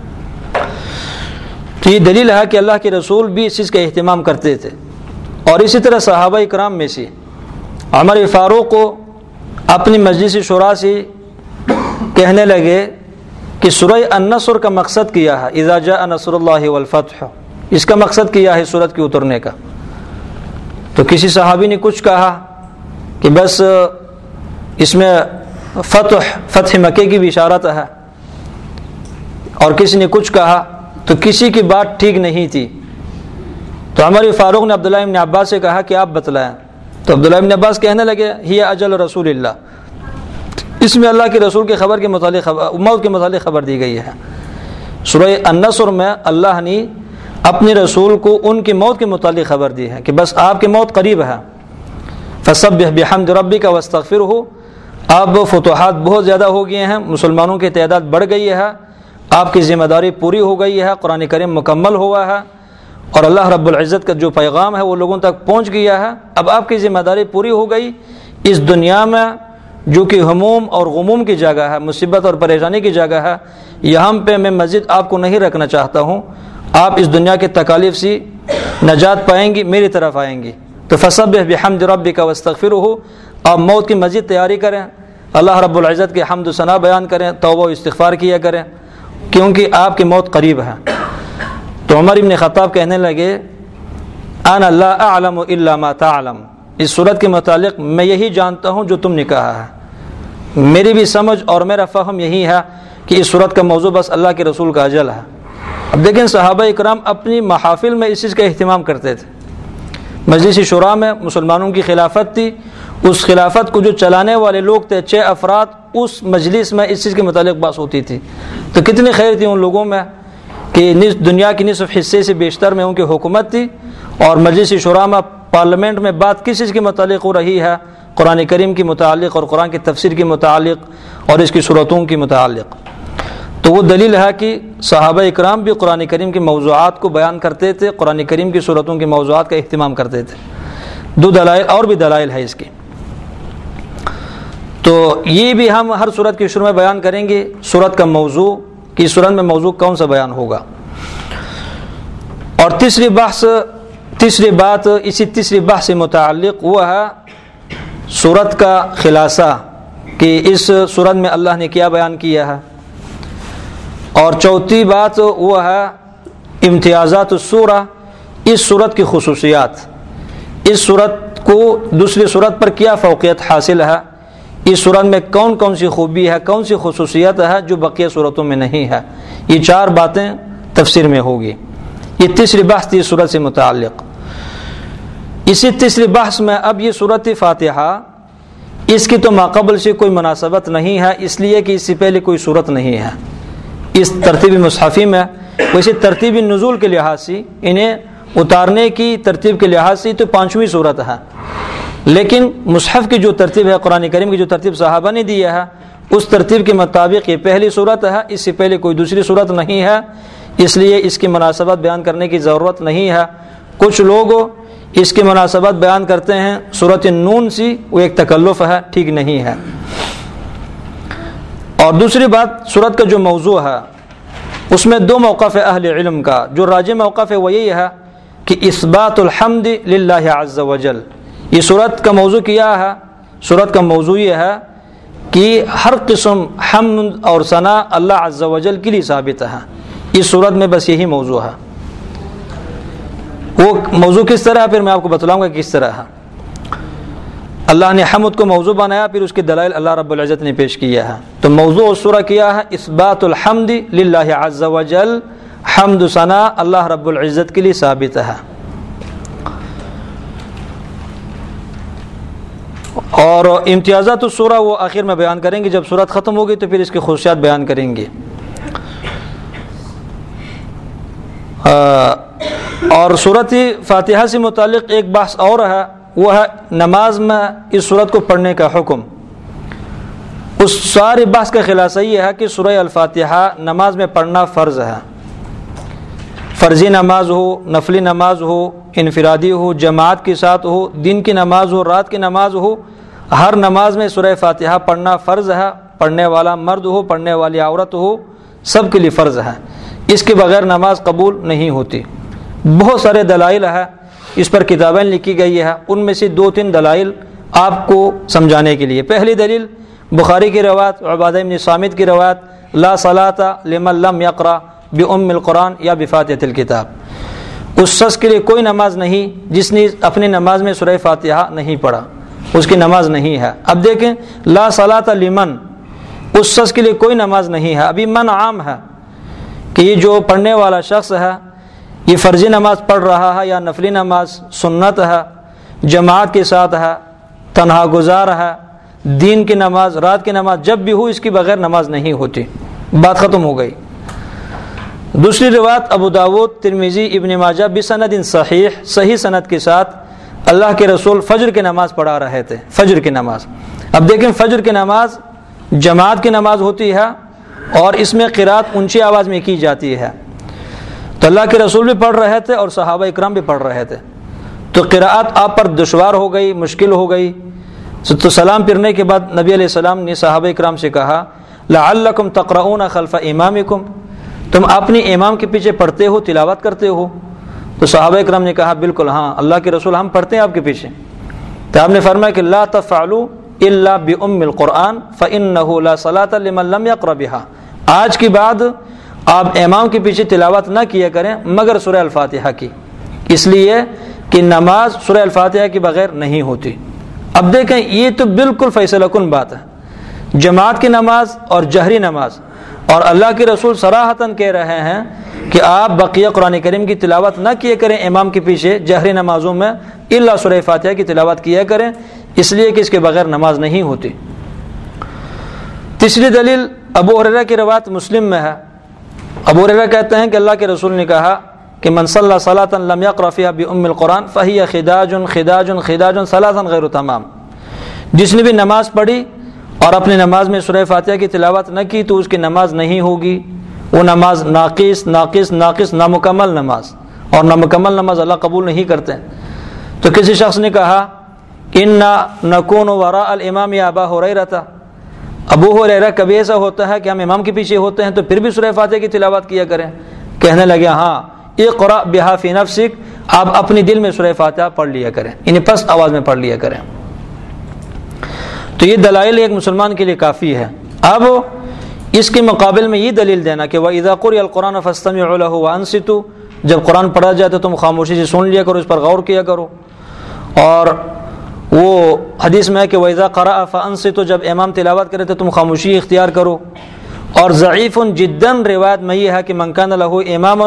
تو یہ دلیل ہے کہ اللہ کے رسول بھی اس چیز کا اہتمام کرتے تھے۔ اور اسی طرح صحابہ اکرام میں سے۔ عمر فاروق کو اپنی مجلس شعراء سے کہنے لگے کہ سورہ النصر کا مقصد کیا ہے؟ اضاجہ نصر اللہ والفتح. اس کا مقصد کیا ہے صورت کے اترنے کا؟ تو کسی صحابی نے کچھ کہا کہ بس، اس میں فتح فتح مکے کی بھی اشارت ہے۔ اور کسی نے کچھ کہا تو کسی کی بات ٹھیک نہیں تھی۔ تو ہماری فاروق نے عبداللہ ابن عباس سے کہا کہ آپ بتلائیں۔ تو عبداللہ ابن عباس کہنے لگے، ہی اجل رسول اللہ اس میں اللہ کے رسول کے خبر کے متعلق موت کے متعلق خبر دی گئی ہے۔ سورہ النصر میں اللہ نے اپنے رسول کو ان کی موت کے متعلق خبر دی ہے کہ بس آپ کی موت قریب ہے۔ فصب بحمد ربی کا وسطر ہو اب فتوحات بہت زیادہ ہو گئے ہیں، مسلمانوں کی تعداد بڑھ گئی ہے۔ آپ کی ذمہ داری پوری ہو گئی ہے، قرآن کریم مکمل ہوا ہے۔ اور اللہ رب العزت کا جو پیغام ہے وہ لوگوں تک پہنچ گیا ہے۔ اب آپ کی ذمہ داری پوری ہو گئی۔ اس دنیا میں جو کہ ہموم اور غموم کی جگہ ہے، مصیبت اور پریشانی کی جگہ ہے، یہاں پہ میں مسجد آپ کو نہیں رکھنا چاہتا ہوں۔ آپ اس دنیا کے تکالیف سے نجات پائیں گی، میری طرف آئیں گی۔ تو فصب بحمد رب کا وسطر ہو آپ موت کی مزید تیاری کریں۔ اللہ رب العزت کے حمد و ثناء بیان کریں، توبہ و استغفار کیا کریں۔ کیونکہ آپ کی موت قریب ہے۔ تو عمر ابن خطاب کہنے لگے ان اللہ عالم و علامہ تعلم. اس صورت کے متعلق میں یہی جانتا ہوں جو تم نے کہا ہے۔ میری بھی سمجھ اور میرا فہم یہی ہے کہ اس صورت کا موضوع بس اللہ کے رسول کا اجل ہے۔ اب دیکھیں، صحابہ اکرام اپنی محافل میں اس چیز کا اہتمام کرتے تھے۔ مجلس شعراء میں مسلمانوں کی خلافت تھی۔ اس خلافت کو جو چلانے والے لوگ تھے، چھ افراد، اس مجلس میں اس چیز کے متعلق بات ہوتی تھی۔ تو کتنی خیر تھی ان لوگوں میں۔ کہ دنیا کی نصف حصے سے بیشتر میں ان کی حکومت تھی اور مجلس شعراء میں پارلیمنٹ میں بات کس چیز کے متعلق ہو رہی ہے؟ قرآن کریم کے متعلق اور قرآن کی تفسیر کے متعلق اور اس کی صورتوں کے متعلق۔ تو وہ دلیل ہے کہ صحابہ اکرام بھی قرآن کریم کے موضوعات کو بیان کرتے تھے، قرآن کریم کی صورتوں کے موضوعات کا اہتمام کرتے تھے۔ دو دلائل، اور بھی دلائل ہے اس کی تو یہ بھی ہم ہر صورت کی شروع میں بیان کریں گے۔ صورت کا موضوع کی صورت میں موضوع کون سا بیان ہوگا؟ اور تیسری بحث، تیسری بات اسی تیسری بحث سے متعلق وہ ہے صورت کا خلاصہ کہ اس صورت میں اللہ نے کیا بیان کیا ہے۔ اور چوتھی بات وہ ہے امتیازات السورہ، اس صورت کی خصوصیات۔ اس صورت کو دوسری صورت پر کیا فوقیت حاصل ہے؟ اس صورت میں کون کون سی خوبی ہے، کون سی خصوصیت ہے جو بقیہ صورتوں میں نہیں ہے؟ یہ چار باتیں تفسیر میں ہوگی۔ یہ تیسری بحث تھی صورت سے متعلق۔ اسی تیسری بحث میں اب یہ صورت فاتحہ، اس کی تو ماقبل سے کوئی مناسبت نہیں ہے، اس لیے کہ اس سے پہلے کوئی صورت نہیں ہے۔ اس ترتیبی مصحفی میں، ویسے ترتیبی نزول کے لحاظ سے، انہیں اتارنے کی ترتیب کے لحاظ سے تو پانچویں صورت ہے۔ لیکن مصحف کی جو ترتیب ہے، قرآن کریم کی جو ترتیب صحابہ نے دیا ہے، اس ترتیب کے مطابق یہ پہلی صورت ہے، اس سے پہلے کوئی دوسری صورت نہیں ہے، اس لیے اس کی مناسبت بیان کرنے کی ضرورت نہیں ہے۔ کچھ لوگ اس کی مناسبت بیان کرتے ہیں، صورت نون سی، وہ ایک تکلف ہے، ٹھیک نہیں ہے۔ اور دوسری بات، صورت کا جو موضوع ہے، اس میں دو موقف ہے اہل علم کا۔ جو راج موقف ہے، وہ یہی ہے کہ اسبات الحمد للہ عز و جل یہ صورت کا موضوع کیا ہے؟ صورت کا موضوع یہ ہے کہ ہر قسم حمد اور ثناء اللہ عز و جل کے لیے ثابت ہے۔ اس صورت میں بس یہی موضوع ہے۔ وہ موضوع کس طرح ہے؟ پھر میں آپ کو بتلاؤں گا کس طرح ہے۔ اللہ نے حمد کو موضوع بنایا، پھر اس کے دلائل اللہ رب العزت نے پیش کیا ہے تو موضوع اور سورہ کیا ہے؟ اثبات الحمد للہ عز و جل، حمد ثنا اللہ رب العزت کے لیے ثابت ہے۔ اور امتیازات السورہ وہ آخر میں بیان کریں گے، جب صورت ختم ہوگی تو پھر اس کی خصوصیات بیان کریں گے۔ اور صورت فاتحہ سے متعلق ایک بحث اور ہے، وہ ہے نماز میں اس صورت کو پڑھنے کا حکم۔ اس سارے بحث کا خلاصہ یہ ہے کہ سورہ الفاتحہ نماز میں پڑھنا فرض ہے۔ فرضی نماز ہو، نفلی نماز ہو، انفرادی ہو، جماعت کے ساتھ ہو، دن کی نماز ہو، رات کی نماز ہو، ہر نماز میں سورہ فاتحہ پڑھنا فرض ہے، پڑھنے والا مرد ہو، پڑھنے والی عورت ہو، سب کے لیے فرض ہے۔ اس کے بغیر نماز قبول نہیں ہوتی۔ بہت سارے دلائل ہے اس پر کتابیں لکھی گئی ہے ان میں سے دو تین دلائل آپ کو سمجھانے کے لیے۔ پہلی دلیل، بخاری کی روایت عباد ابن سامد کی روایت، لا صلاح لمن لم یقرا بم القرآن یا بفاتحت الکتاب اس شخص کے لیے کوئی نماز نہیں، جس نے اپنی نماز میں سورہ فاتحہ نہیں پڑھا۔ اس کی نماز نہیں ہے۔ اب دیکھیں، لا صلاح لمن۔ اس شخص کے لیے کوئی نماز نہیں ہے۔ ابھی من عام ہے کہ یہ جو پڑھنے والا شخص ہے، یہ فرضی نماز پڑھ رہا ہے یا نفلی نماز، سنت ہے، جماعت کے ساتھ ہے، تنہا گزار ہے، دین کی نماز، رات کی نماز، جب بھی ہو، اس کی بغیر نماز نہیں ہوتی۔ بات ختم ہو گئی۔ دوسری روایت ابو داود ترمیزی ابن ماجہ بسند صحیح صحیح صنعت کے ساتھ اللہ کے رسول فجر کی نماز پڑھا رہے تھے، فجر کی نماز۔ اب دیکھیں فجر کی نماز جماعت کی نماز ہوتی ہے اور اس میں قرات اونچی آواز میں کی جاتی ہے۔ تو اللہ کے رسول بھی پڑھ رہے تھے اور صحابہ اکرام بھی پڑھ رہے تھے۔ تو قراءت آپ پر دشوار ہو گئی، مشکل ہو گئی۔ تو سلام پھرنے کے بعد نبی علیہ السلام نے صحابہ اکرام سے کہا، لعلکم تقرؤون خلف امامکم تم اپنی امام کے پیچھے پڑھتے ہو، تلاوت کرتے ہو۔ تو صحابہ اکرام نے کہا، بالکل ہاں اللہ کے رسول ہم پڑھتے ہیں آپ کے پیچھے۔ تو آپ نے فرمایا کہ لا تفعلوا الا بام القرآن فانه لا صلاة لمن لم يقرأ بها۔ آج کی بعد آپ امام کے پیچھے تلاوت نہ کیا کریں، مگر سورہ الفاتحہ کی۔ اس لیے کہ نماز سورہ الفاتحہ کے بغیر نہیں ہوتی۔ اب دیکھیں، یہ تو بالکل فیصلہ کن بات ہے۔ جماعت کی نماز اور جہری نماز۔ اور اللہ کے رسول سراہتاً کہہ رہے ہیں کہ آپ بقیہ قرآن کریم کی تلاوت نہ کیے کریں امام کے پیچھے جہری نمازوں میں اللہ سورہ فاتحہ کی تلاوت کیا کریں، اس لیے کہ اس کے بغیر نماز نہیں ہوتی۔ تیسری دلیل ابو حرا کی روایت مسلم میں ہے۔ ابو ریرا کہتے ہیں کہ اللہ کے رسول نے کہا کہ من صلی صلاۃ لم یقرفیہ بم القرآن فہی خداج خداج خداج صلاح غیر تمام۔ جس نے بھی نماز پڑھی اور اپنی نماز میں سورہ فاتحہ کی تلاوت نہ کی تو اس کی نماز نہیں ہوگی۔ وہ نماز ناقص ناقص ناقص، نامکمل نماز۔ اور نامکمل نماز اللہ قبول نہیں کرتے۔ تو کسی شخص نے کہا ان نہ نقون ورا الامام ابا ہو رہی رہتا ابو ہو رہا کبھی ایسا ہوتا ہے کہ ہم امام کے پیچھے ہوتے ہیں تو پھر بھی سورہ فاتح کی تلاوت کیا کریں۔ کہنے لگے ہاں یہ قرآ بحافی نفسک، آپ اپنی دل میں سورہ فاتحہ پڑھ لیا کریں۔ یعنی انہیں پست آواز میں پڑھ لیا کریں۔ تو یہ دلائل ایک مسلمان کے لیے کافی ہے۔ اب اس کے مقابل میں یہ دلیل دینا کہ وہ اضاقر القرآن فستم ستو جب قرآن پڑھا جائے تو تم خاموشی سے سن لیا کرو، اس پر غور کیا کرو۔ اور وہ حدیث میں ہے کہ ویزا قرا فن سے تو جب امام تلاوت کرے تو تم خاموشی اختیار کرو۔ اور ضعیف جدن روایت میں یہ ہے کہ منکان لہو امام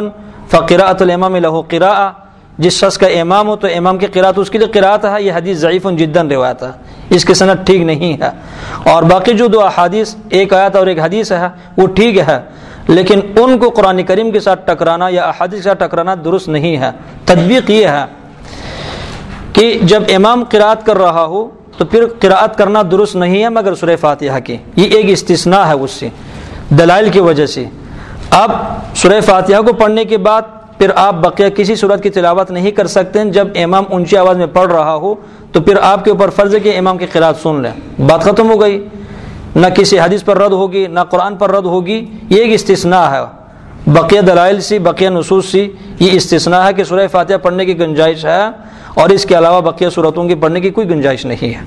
فقراۃ الامام لہو قرا جس شخص کا امام ہو تو امام کی قرات اس کے لیے قرات ہے، یہ حدیث ضعیف جدن روایت ہے۔ اس کی صنعت ٹھیک نہیں ہے۔ اور باقی جو دو احادیث، ایک آیت اور ایک حدیث ہے، وہ ٹھیک ہے۔ لیکن ان کو قرآن کریم کے ساتھ ٹکرانا یا احادیث کے ساتھ ٹکرانا درست نہیں ہے۔ تدبیق یہ ہے کہ جب امام قرات کر رہا ہو تو پھر قرات کرنا درست نہیں ہے، مگر سورہ فاتحہ کی۔ یہ ایک استثناء ہے اس سے، دلائل کی وجہ سے۔ اب سورہ فاتحہ کو پڑھنے کے بعد پھر آپ بقیہ کسی صورت کی تلاوت نہیں کر سکتے جب امام اونچی آواز میں پڑھ رہا ہو، تو پھر آپ کے اوپر فرض ہے کہ امام کی قرات سن لیں۔ بات ختم ہو گئی۔ نہ کسی حدیث پر رد ہوگی، نہ قرآن پر رد ہوگی۔ یہ ایک استثناء ہے۔ بقیہ دلائل سی، بقیہ نصوص سی، یہ استثناء ہے کہ سورہ فاتحہ پڑھنے کی گنجائش ہے اور اس کے علاوہ بقیہ صورتوں کی پڑھنے کی کوئی گنجائش نہیں ہے۔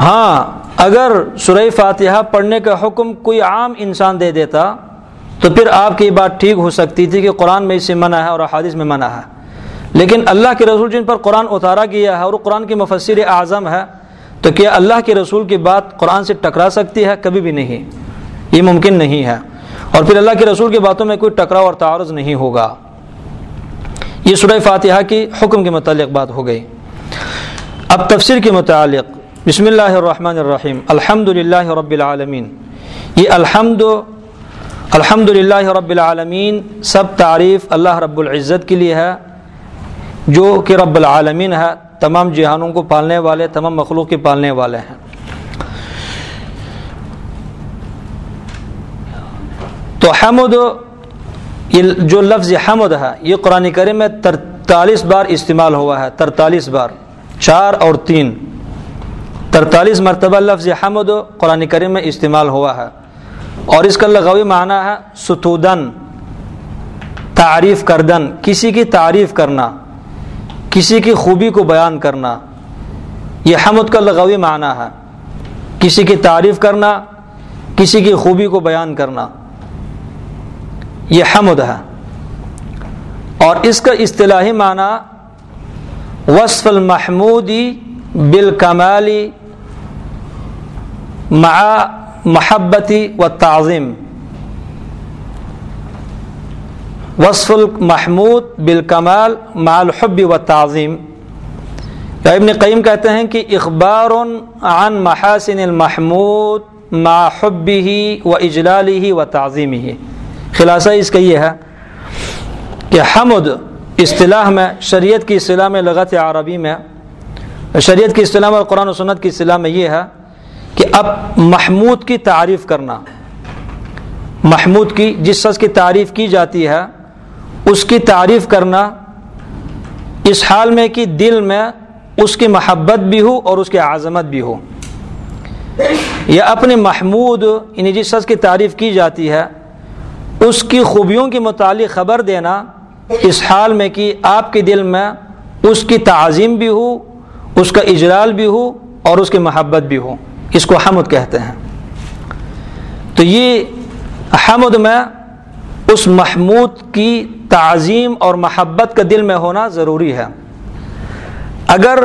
ہاں اگر سورہ فاتحہ پڑھنے کا حکم کوئی عام انسان دے دیتا تو پھر آپ کی یہ بات ٹھیک ہو سکتی تھی کہ قرآن میں اسے منع ہے اور حادث میں منع ہے۔ لیکن اللہ کے رسول جن پر قرآن اتارا گیا ہے اور قرآن کی مفسر اعظم ہے، تو کیا اللہ کے رسول کی بات قرآن سے ٹکرا سکتی ہے؟ کبھی بھی نہیں۔ یہ ممکن نہیں ہے۔ اور پھر اللہ کے رسول کی باتوں میں کوئی ٹکراؤ اور تعارض نہیں ہوگا۔ یہ سورہ فاتحہ کی حکم کے متعلق بات ہو گئی۔ اب تفسیر کے متعلق۔ بسم اللہ الرحمن الرحیم۔ الحمد للہ رب العالمین۔ یہ الحمد الحمد للہ رب العالمین، سب تعریف اللہ رب العزت کے لیے ہے، جو کہ رب العالمین ہے، تمام جہانوں کو پالنے والے، تمام مخلوق کے پالنے والے ہیں۔ تو حمد، یہ جو لفظ حمد ہے، یہ قرآن کریم میں ترتالیس بار استعمال ہوا ہے، ترتالیس بار، چار اور تین۔ ترتالیس مرتبہ لفظ حمد قرآن کریم میں استعمال ہوا ہے۔ اور اس کا لغوی معنی ہے ستودن، تعریف کردن، کسی کی تعریف کرنا، کسی کی خوبی کو بیان کرنا، یہ حمد کا لغوی معنی ہے۔ کسی کی تعریف کرنا، کسی کی خوبی کو بیان کرنا، یہ حمد ہے۔ اور اس کا اصطلاحی معنی وصف المحمودی بالکمالی مع محبتی و تعظیم۔ وصف المحمود بالکمال مع الحب و تعظیم۔ ابن قیم کہتے ہیں کہ اخبار عن محاسن المحمود مع حبه و اجلاله و تعظیمه۔ خلاصہ اس کا یہ ہے کہ حمد اصطلاح میں، شریعت کی اصطلاح میں، لغت عربی میں، شریعت کی اصطلاح میں اور قرآن و سنت کی اصطلاح میں یہ ہے اب محمود کی تعریف کرنا۔ محمود کی جس شخص کی تعریف کی جاتی ہے، اس کی تعریف کرنا اس حال میں کہ دل میں اس کی محبت بھی ہو اور اس کی عظمت بھی ہو۔ یا اپنے محمود یعنی جس شخص کی تعریف کی جاتی ہے، اس کی خوبیوں کے متعلق خبر دینا اس حال میں کہ آپ کے دل میں اس کی تعظیم بھی ہو، اس کا اجلال بھی ہو اور اس کی محبت بھی ہو۔ اس کو حمد کہتے ہیں۔ تو یہ حمد میں اس محمود کی تعظیم اور محبت کا دل میں ہونا ضروری ہے۔ اگر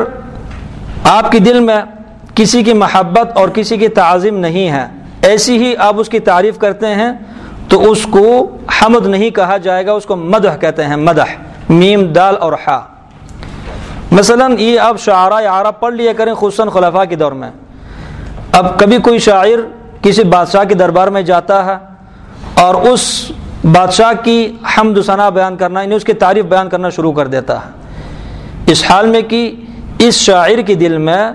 آپ کے دل میں کسی کی محبت اور کسی کی تعظیم نہیں ہے، ایسی ہی آپ اس کی تعریف کرتے ہیں، تو اس کو حمد نہیں کہا جائے گا، اس کو مدح کہتے ہیں، مدح، میم، دال اور ہا مثلا یہ آپ شعرا عرب پڑھ لیا کریں، خصوصاً خلفاء کے دور میں۔ اب کبھی کوئی شاعر کسی بادشاہ کے دربار میں جاتا ہے اور اس بادشاہ کی حمد ثنا بیان کرنا یعنی اس کی تعریف بیان کرنا شروع کر دیتا ہے۔ اس حال میں کہ اس شاعر کے دل میں،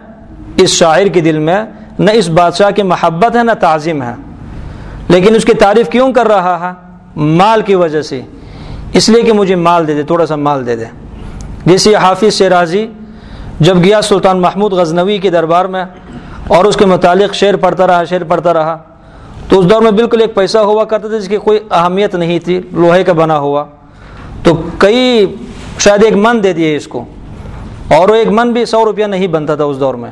اس شاعر کے دل میں نہ اس بادشاہ کی محبت ہے، نہ تعظیم ہے۔ لیکن اس کی تعریف کیوں کر رہا ہے؟ مال کی وجہ سے۔ اس لیے کہ مجھے مال دے دے، تھوڑا سا مال دے دے۔ جیسے حافظ شیرازی جب گیا سلطان محمود غزنوی کے دربار میں اور اس کے متعلق شعر پڑھتا رہا، شعر پڑھتا رہا۔ تو اس دور میں بالکل ایک پیسہ ہوا کرتا تھا جس کی کوئی اہمیت نہیں تھی، لوہے کا بنا ہوا۔ تو کئی شاید ایک من دے دیے اس کو، اور وہ ایک من بھی سو روپیہ نہیں بنتا تھا اس دور میں۔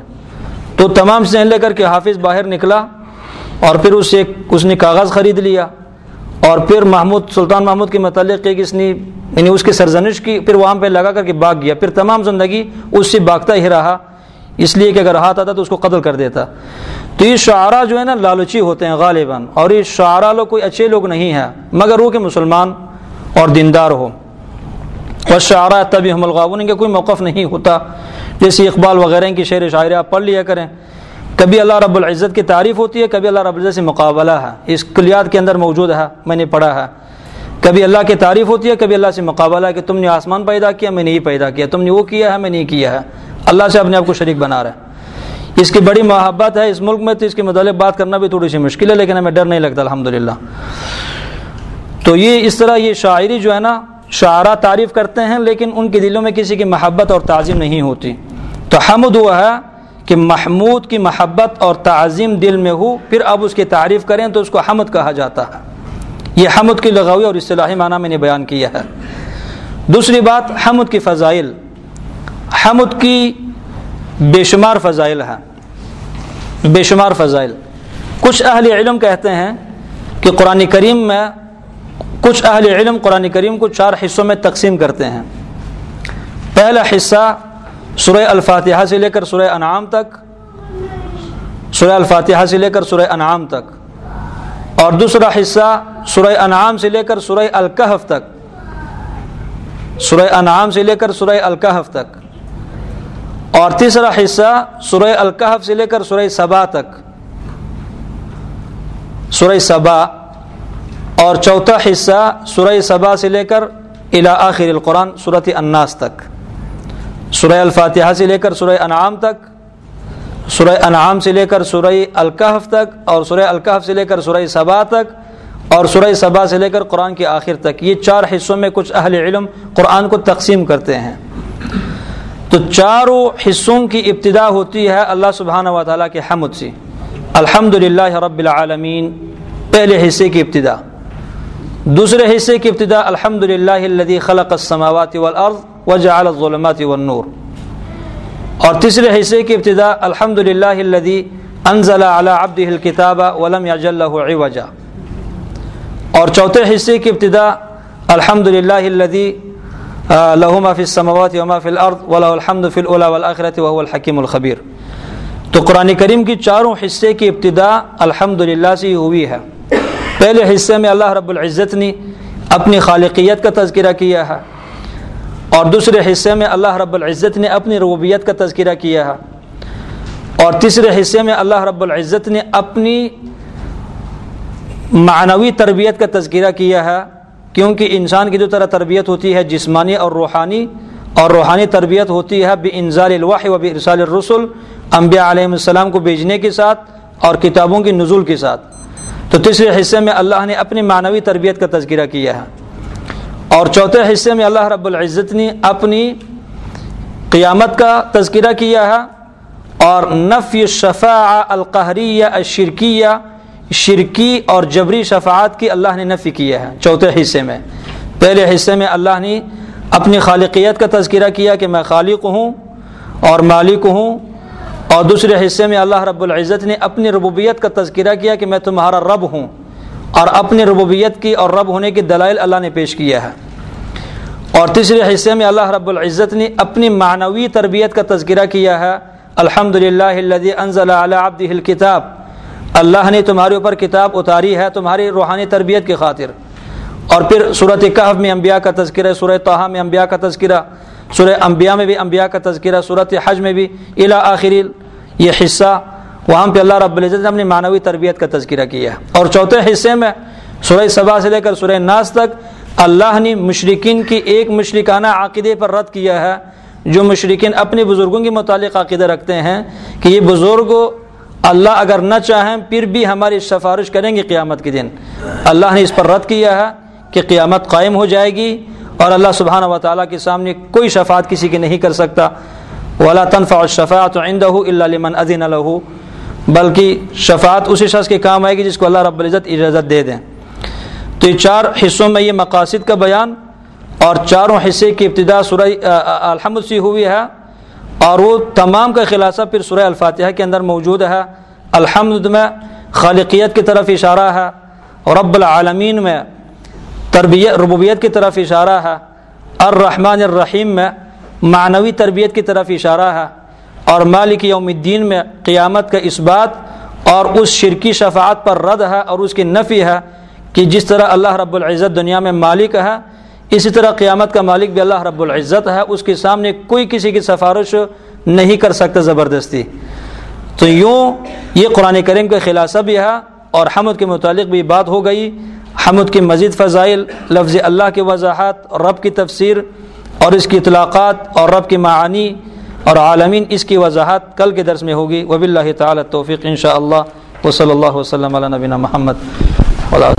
تو تمام سے لے کر کے حافظ باہر نکلا، اور پھر اس سے اس نے کاغذ خرید لیا۔ اور پھر محمود، سلطان محمود کے متعلق ایک اس نے یعنی اس کی سرزنش کی، پھر وہاں پہ لگا کر کے باغ گیا پھر تمام زندگی اس سے باغتا ہی رہا۔ اس لیے کہ اگر ہاتھ آتا تو اس کو قتل کر دیتا۔ تو یہ شعرا جو ہے نا لالچی ہوتے ہیں غالباً، اور یہ شعرا لوگ کوئی اچھے لوگ نہیں ہیں، مگر وہ کہ مسلمان اور دیندار ہو۔ اور شعرا تبھی ہم الغابن کا کوئی موقف نہیں ہوتا۔ جیسے اقبال وغیرہ کی شعر شاعر آپ پڑھ لیا کریں۔ کبھی اللہ رب العزت کی تعریف ہوتی ہے، کبھی اللہ رب العزت سے مقابلہ ہے۔ اس کلیات کے اندر موجود ہے، میں نے پڑھا ہے۔ کبھی اللہ کی تعریف ہوتی ہے، کبھی اللہ سے مقابلہ ہے کہ تم نے آسمان پیدا کیا، میں نے یہ پیدا کیا، تم نے وہ کیا ہے، میں نہیں کیا ہے۔ اللہ سے اپنے آپ کو شریک بنا رہا ہے۔ اس کی بڑی محبت ہے، اس ملک میں تو اس کے متعلق بات کرنا بھی تھوڑی سی مشکل ہے، لیکن ہمیں ڈر نہیں لگتا الحمد تو یہ اس طرح یہ شاعری جو ہے نا، شاعرہ تعریف کرتے ہیں، لیکن ان کے دلوں میں کسی کی محبت اور تعظیم نہیں ہوتی۔ تو حمد ہوا ہے کہ محمود کی محبت اور تعظیم دل میں ہو، پھر اب اس کی تعریف کریں تو اس کو حمد کہا جاتا ہے۔ یہ حمد کی لغوی اور اصطلاحی معنی میں نے بیان کیا ہے۔ دوسری بات، حمد کی فضائل۔ حمد کی بے شمار فضائل ہیں۔ بے شمار فضائل۔ کچھ اہل علم کہتے ہیں کہ قرآن کریم میں کچھ اہل علم قرآن کریم کو چار حصوں میں تقسیم کرتے ہیں۔ پہلا حصہ سورہ الفاتحہ سے لے کر سورہ انعام تک، سورہ الفاتحہ سے لے کر سورہ انعام تک۔ اور دوسرا حصہ سورہ انعام سے لے کر سورہ الکحف تک۔ سورہ انعام سے لے کر سورہ الکحف تک۔ اور تیسرا حصہ سورہ الکحف سے لے کر سورہ صبا تک۔ سورہ صبا اور چوتھا حصہ سورہ صبا سے لے کر الا آخر القرآن صورت الناس تک۔ سورہ الفاتحہ سے لے کر سورہ انعام تک۔ سورہ انعام سے لے کر سورہ الکحف تک۔ اور سورہ الکحف سے لے کر سورہ صبا تک۔ اور سورہ صبا سے لے کر قرآن کے آخر تک۔ یہ چار حصوں میں کچھ اہل علم قرآن کو تقسیم کرتے ہیں۔ تو چاروں حصوں کی ابتدا ہوتی ہے اللہ سبحانہ و تعالیٰ کے حمد سے۔ الحمد للہ رب العالمین، پہلے حصے کی ابتدا۔ دوسرے حصے کی ابتدا الحمد للہ خلق السماوات والارض وجعل الظلمات والنور۔ اور تیسرے حصے کی ابتدا الحمد للہ انزل على عبده الكتاب ولم يجل له عوجا۔ اور چوتھے حصے کی ابتدا الحمد للہ له ما في السماوات وما في الارض وله الحمد في الاولى والاخره وهو الحكيم الخبير تو قرآن کریم کی چاروں حصے کی ابتدا الحمد للہ سے ہوئی ہے۔ پہلے حصے میں اللہ رب العزت نے اپنی خالقیت کا تذکرہ کیا ہے۔ اور دوسرے حصے میں اللہ رب العزت نے اپنی ربوبیت کا تذکرہ کیا ہے۔ اور تیسرے حصے میں اللہ رب العزت نے اپنی معنوی تربیت کا تذکرہ کیا ہے۔ کیونکہ انسان کی جو طرح تربیت ہوتی ہے، جسمانی اور روحانی اور روحانی تربیت ہوتی ہے بے انضال الواح و بے ارسال الرسول انبیاء علیہ السلام کو بھیجنے کے ساتھ اور کتابوں کی نزول کے ساتھ۔ تو تیسرے حصے میں اللہ نے اپنی معنوی تربیت کا تذکرہ کیا ہے۔ اور چوتھے حصے میں اللہ رب العزت نے اپنی قیامت کا تذکرہ کیا ہے۔ اور نفی شفاع القہریہ الشرکیہ شرکی اور جبری شفاعت کی اللہ نے نفی کیا ہے چوتھے حصے میں۔ پہلے حصے میں اللہ نے اپنی خالقیت کا تذکرہ کیا کہ میں خالق ہوں اور مالک ہوں۔ اور دوسرے حصے میں اللہ رب العزت نے اپنی ربوبیت کا تذکرہ کیا کہ میں تمہارا رب ہوں۔ اور اپنی ربوبیت کی اور رب ہونے کی دلائل اللہ نے پیش کیا ہے اور تیسرے حصے میں اللہ رب العزت نے اپنی معنوی تربیت کا تذکرہ کیا ہے۔ الحمد للہ انزل عبد الکتاب۔ اللہ نے تمہارے اوپر کتاب اتاری ہے تمہاری روحانی تربیت کی خاطر۔ اور پھر صورت کہف میں انبیاء کا تذکرہ سورہ توحہ میں انبیاء کا تذکرہ، سورہ انبیاء میں بھی انبیاء کا تذکرہ صورت حج میں بھی الا آخری یہ حصہ۔ وہاں پہ اللہ رب العزت نے اپنی معنوی تربیت کا تذکرہ کیا ہے۔ اور چوتھے حصے میں سورہ صبا سے لے کر سورہ ناس تک اللہ نے مشرقین کی ایک مشرکانہ عقیدے پر رد کیا ہے۔ جو مشرقین اپنے بزرگوں کے متعلق عقیدہ رکھتے ہیں کہ یہ بزرگ اللہ اگر نہ چاہیں، پھر بھی ہماری سفارش کریں گے قیامت کے دن۔ اللہ نے اس پر رد کیا ہے کہ قیامت قائم ہو جائے گی اور اللہ سبحانہ و تعالیٰ کے سامنے کوئی شفاعت کسی کی نہیں کر سکتا۔ ولا تنفع الشفاعت عندہ الا لمن اذن له۔ بلکہ شفاعت اسی شخص کے کام آئے گی جس کو اللہ رب العزت اجازت دے دیں۔ تو یہ چار حصوں میں یہ مقاصد کا بیان اور چاروں حصے کی ابتدا سورہ الحمد سی ہوئی ہے۔ اور وہ تمام کا خلاصہ پھر سورہ الفاتحہ کے اندر موجود ہے۔ الحمد میں خالقیت کی طرف اشارہ ہے۔ رب العالمین میں تربیت، ربوبیت کی طرف اشارہ ہے۔ الرحمن الرحیم میں معنوی تربیت کی طرف اشارہ ہے۔ اور مالک یوم الدین میں قیامت کا اس بات اور اس شرکی شفاعت پر رد ہے اور اس کی نفی ہے کہ جس طرح اللہ رب العزت دنیا میں مالک ہے اسی طرح قیامت کا مالک بھی اللہ رب العزت ہے، اس کے سامنے کوئی کسی کی سفارش نہیں کر سکتا زبردستی۔ تو یوں یہ قرآن کریم کا خلاصہ بھی ہے اور حمد کے متعلق بھی بات ہو گئی۔ حمد کی مزید فضائل، لفظ اللہ کی وضاحت اور رب کی تفسیر اور اس کی اطلاقات اور رب کی معانی اور عالمین اس کی وضاحت کل کے درس میں ہوگی۔ وب اللہ تعالیٰ توفیق ان شاء اللہ و صلی اللہ وسلم علیہ نبینہ محمد۔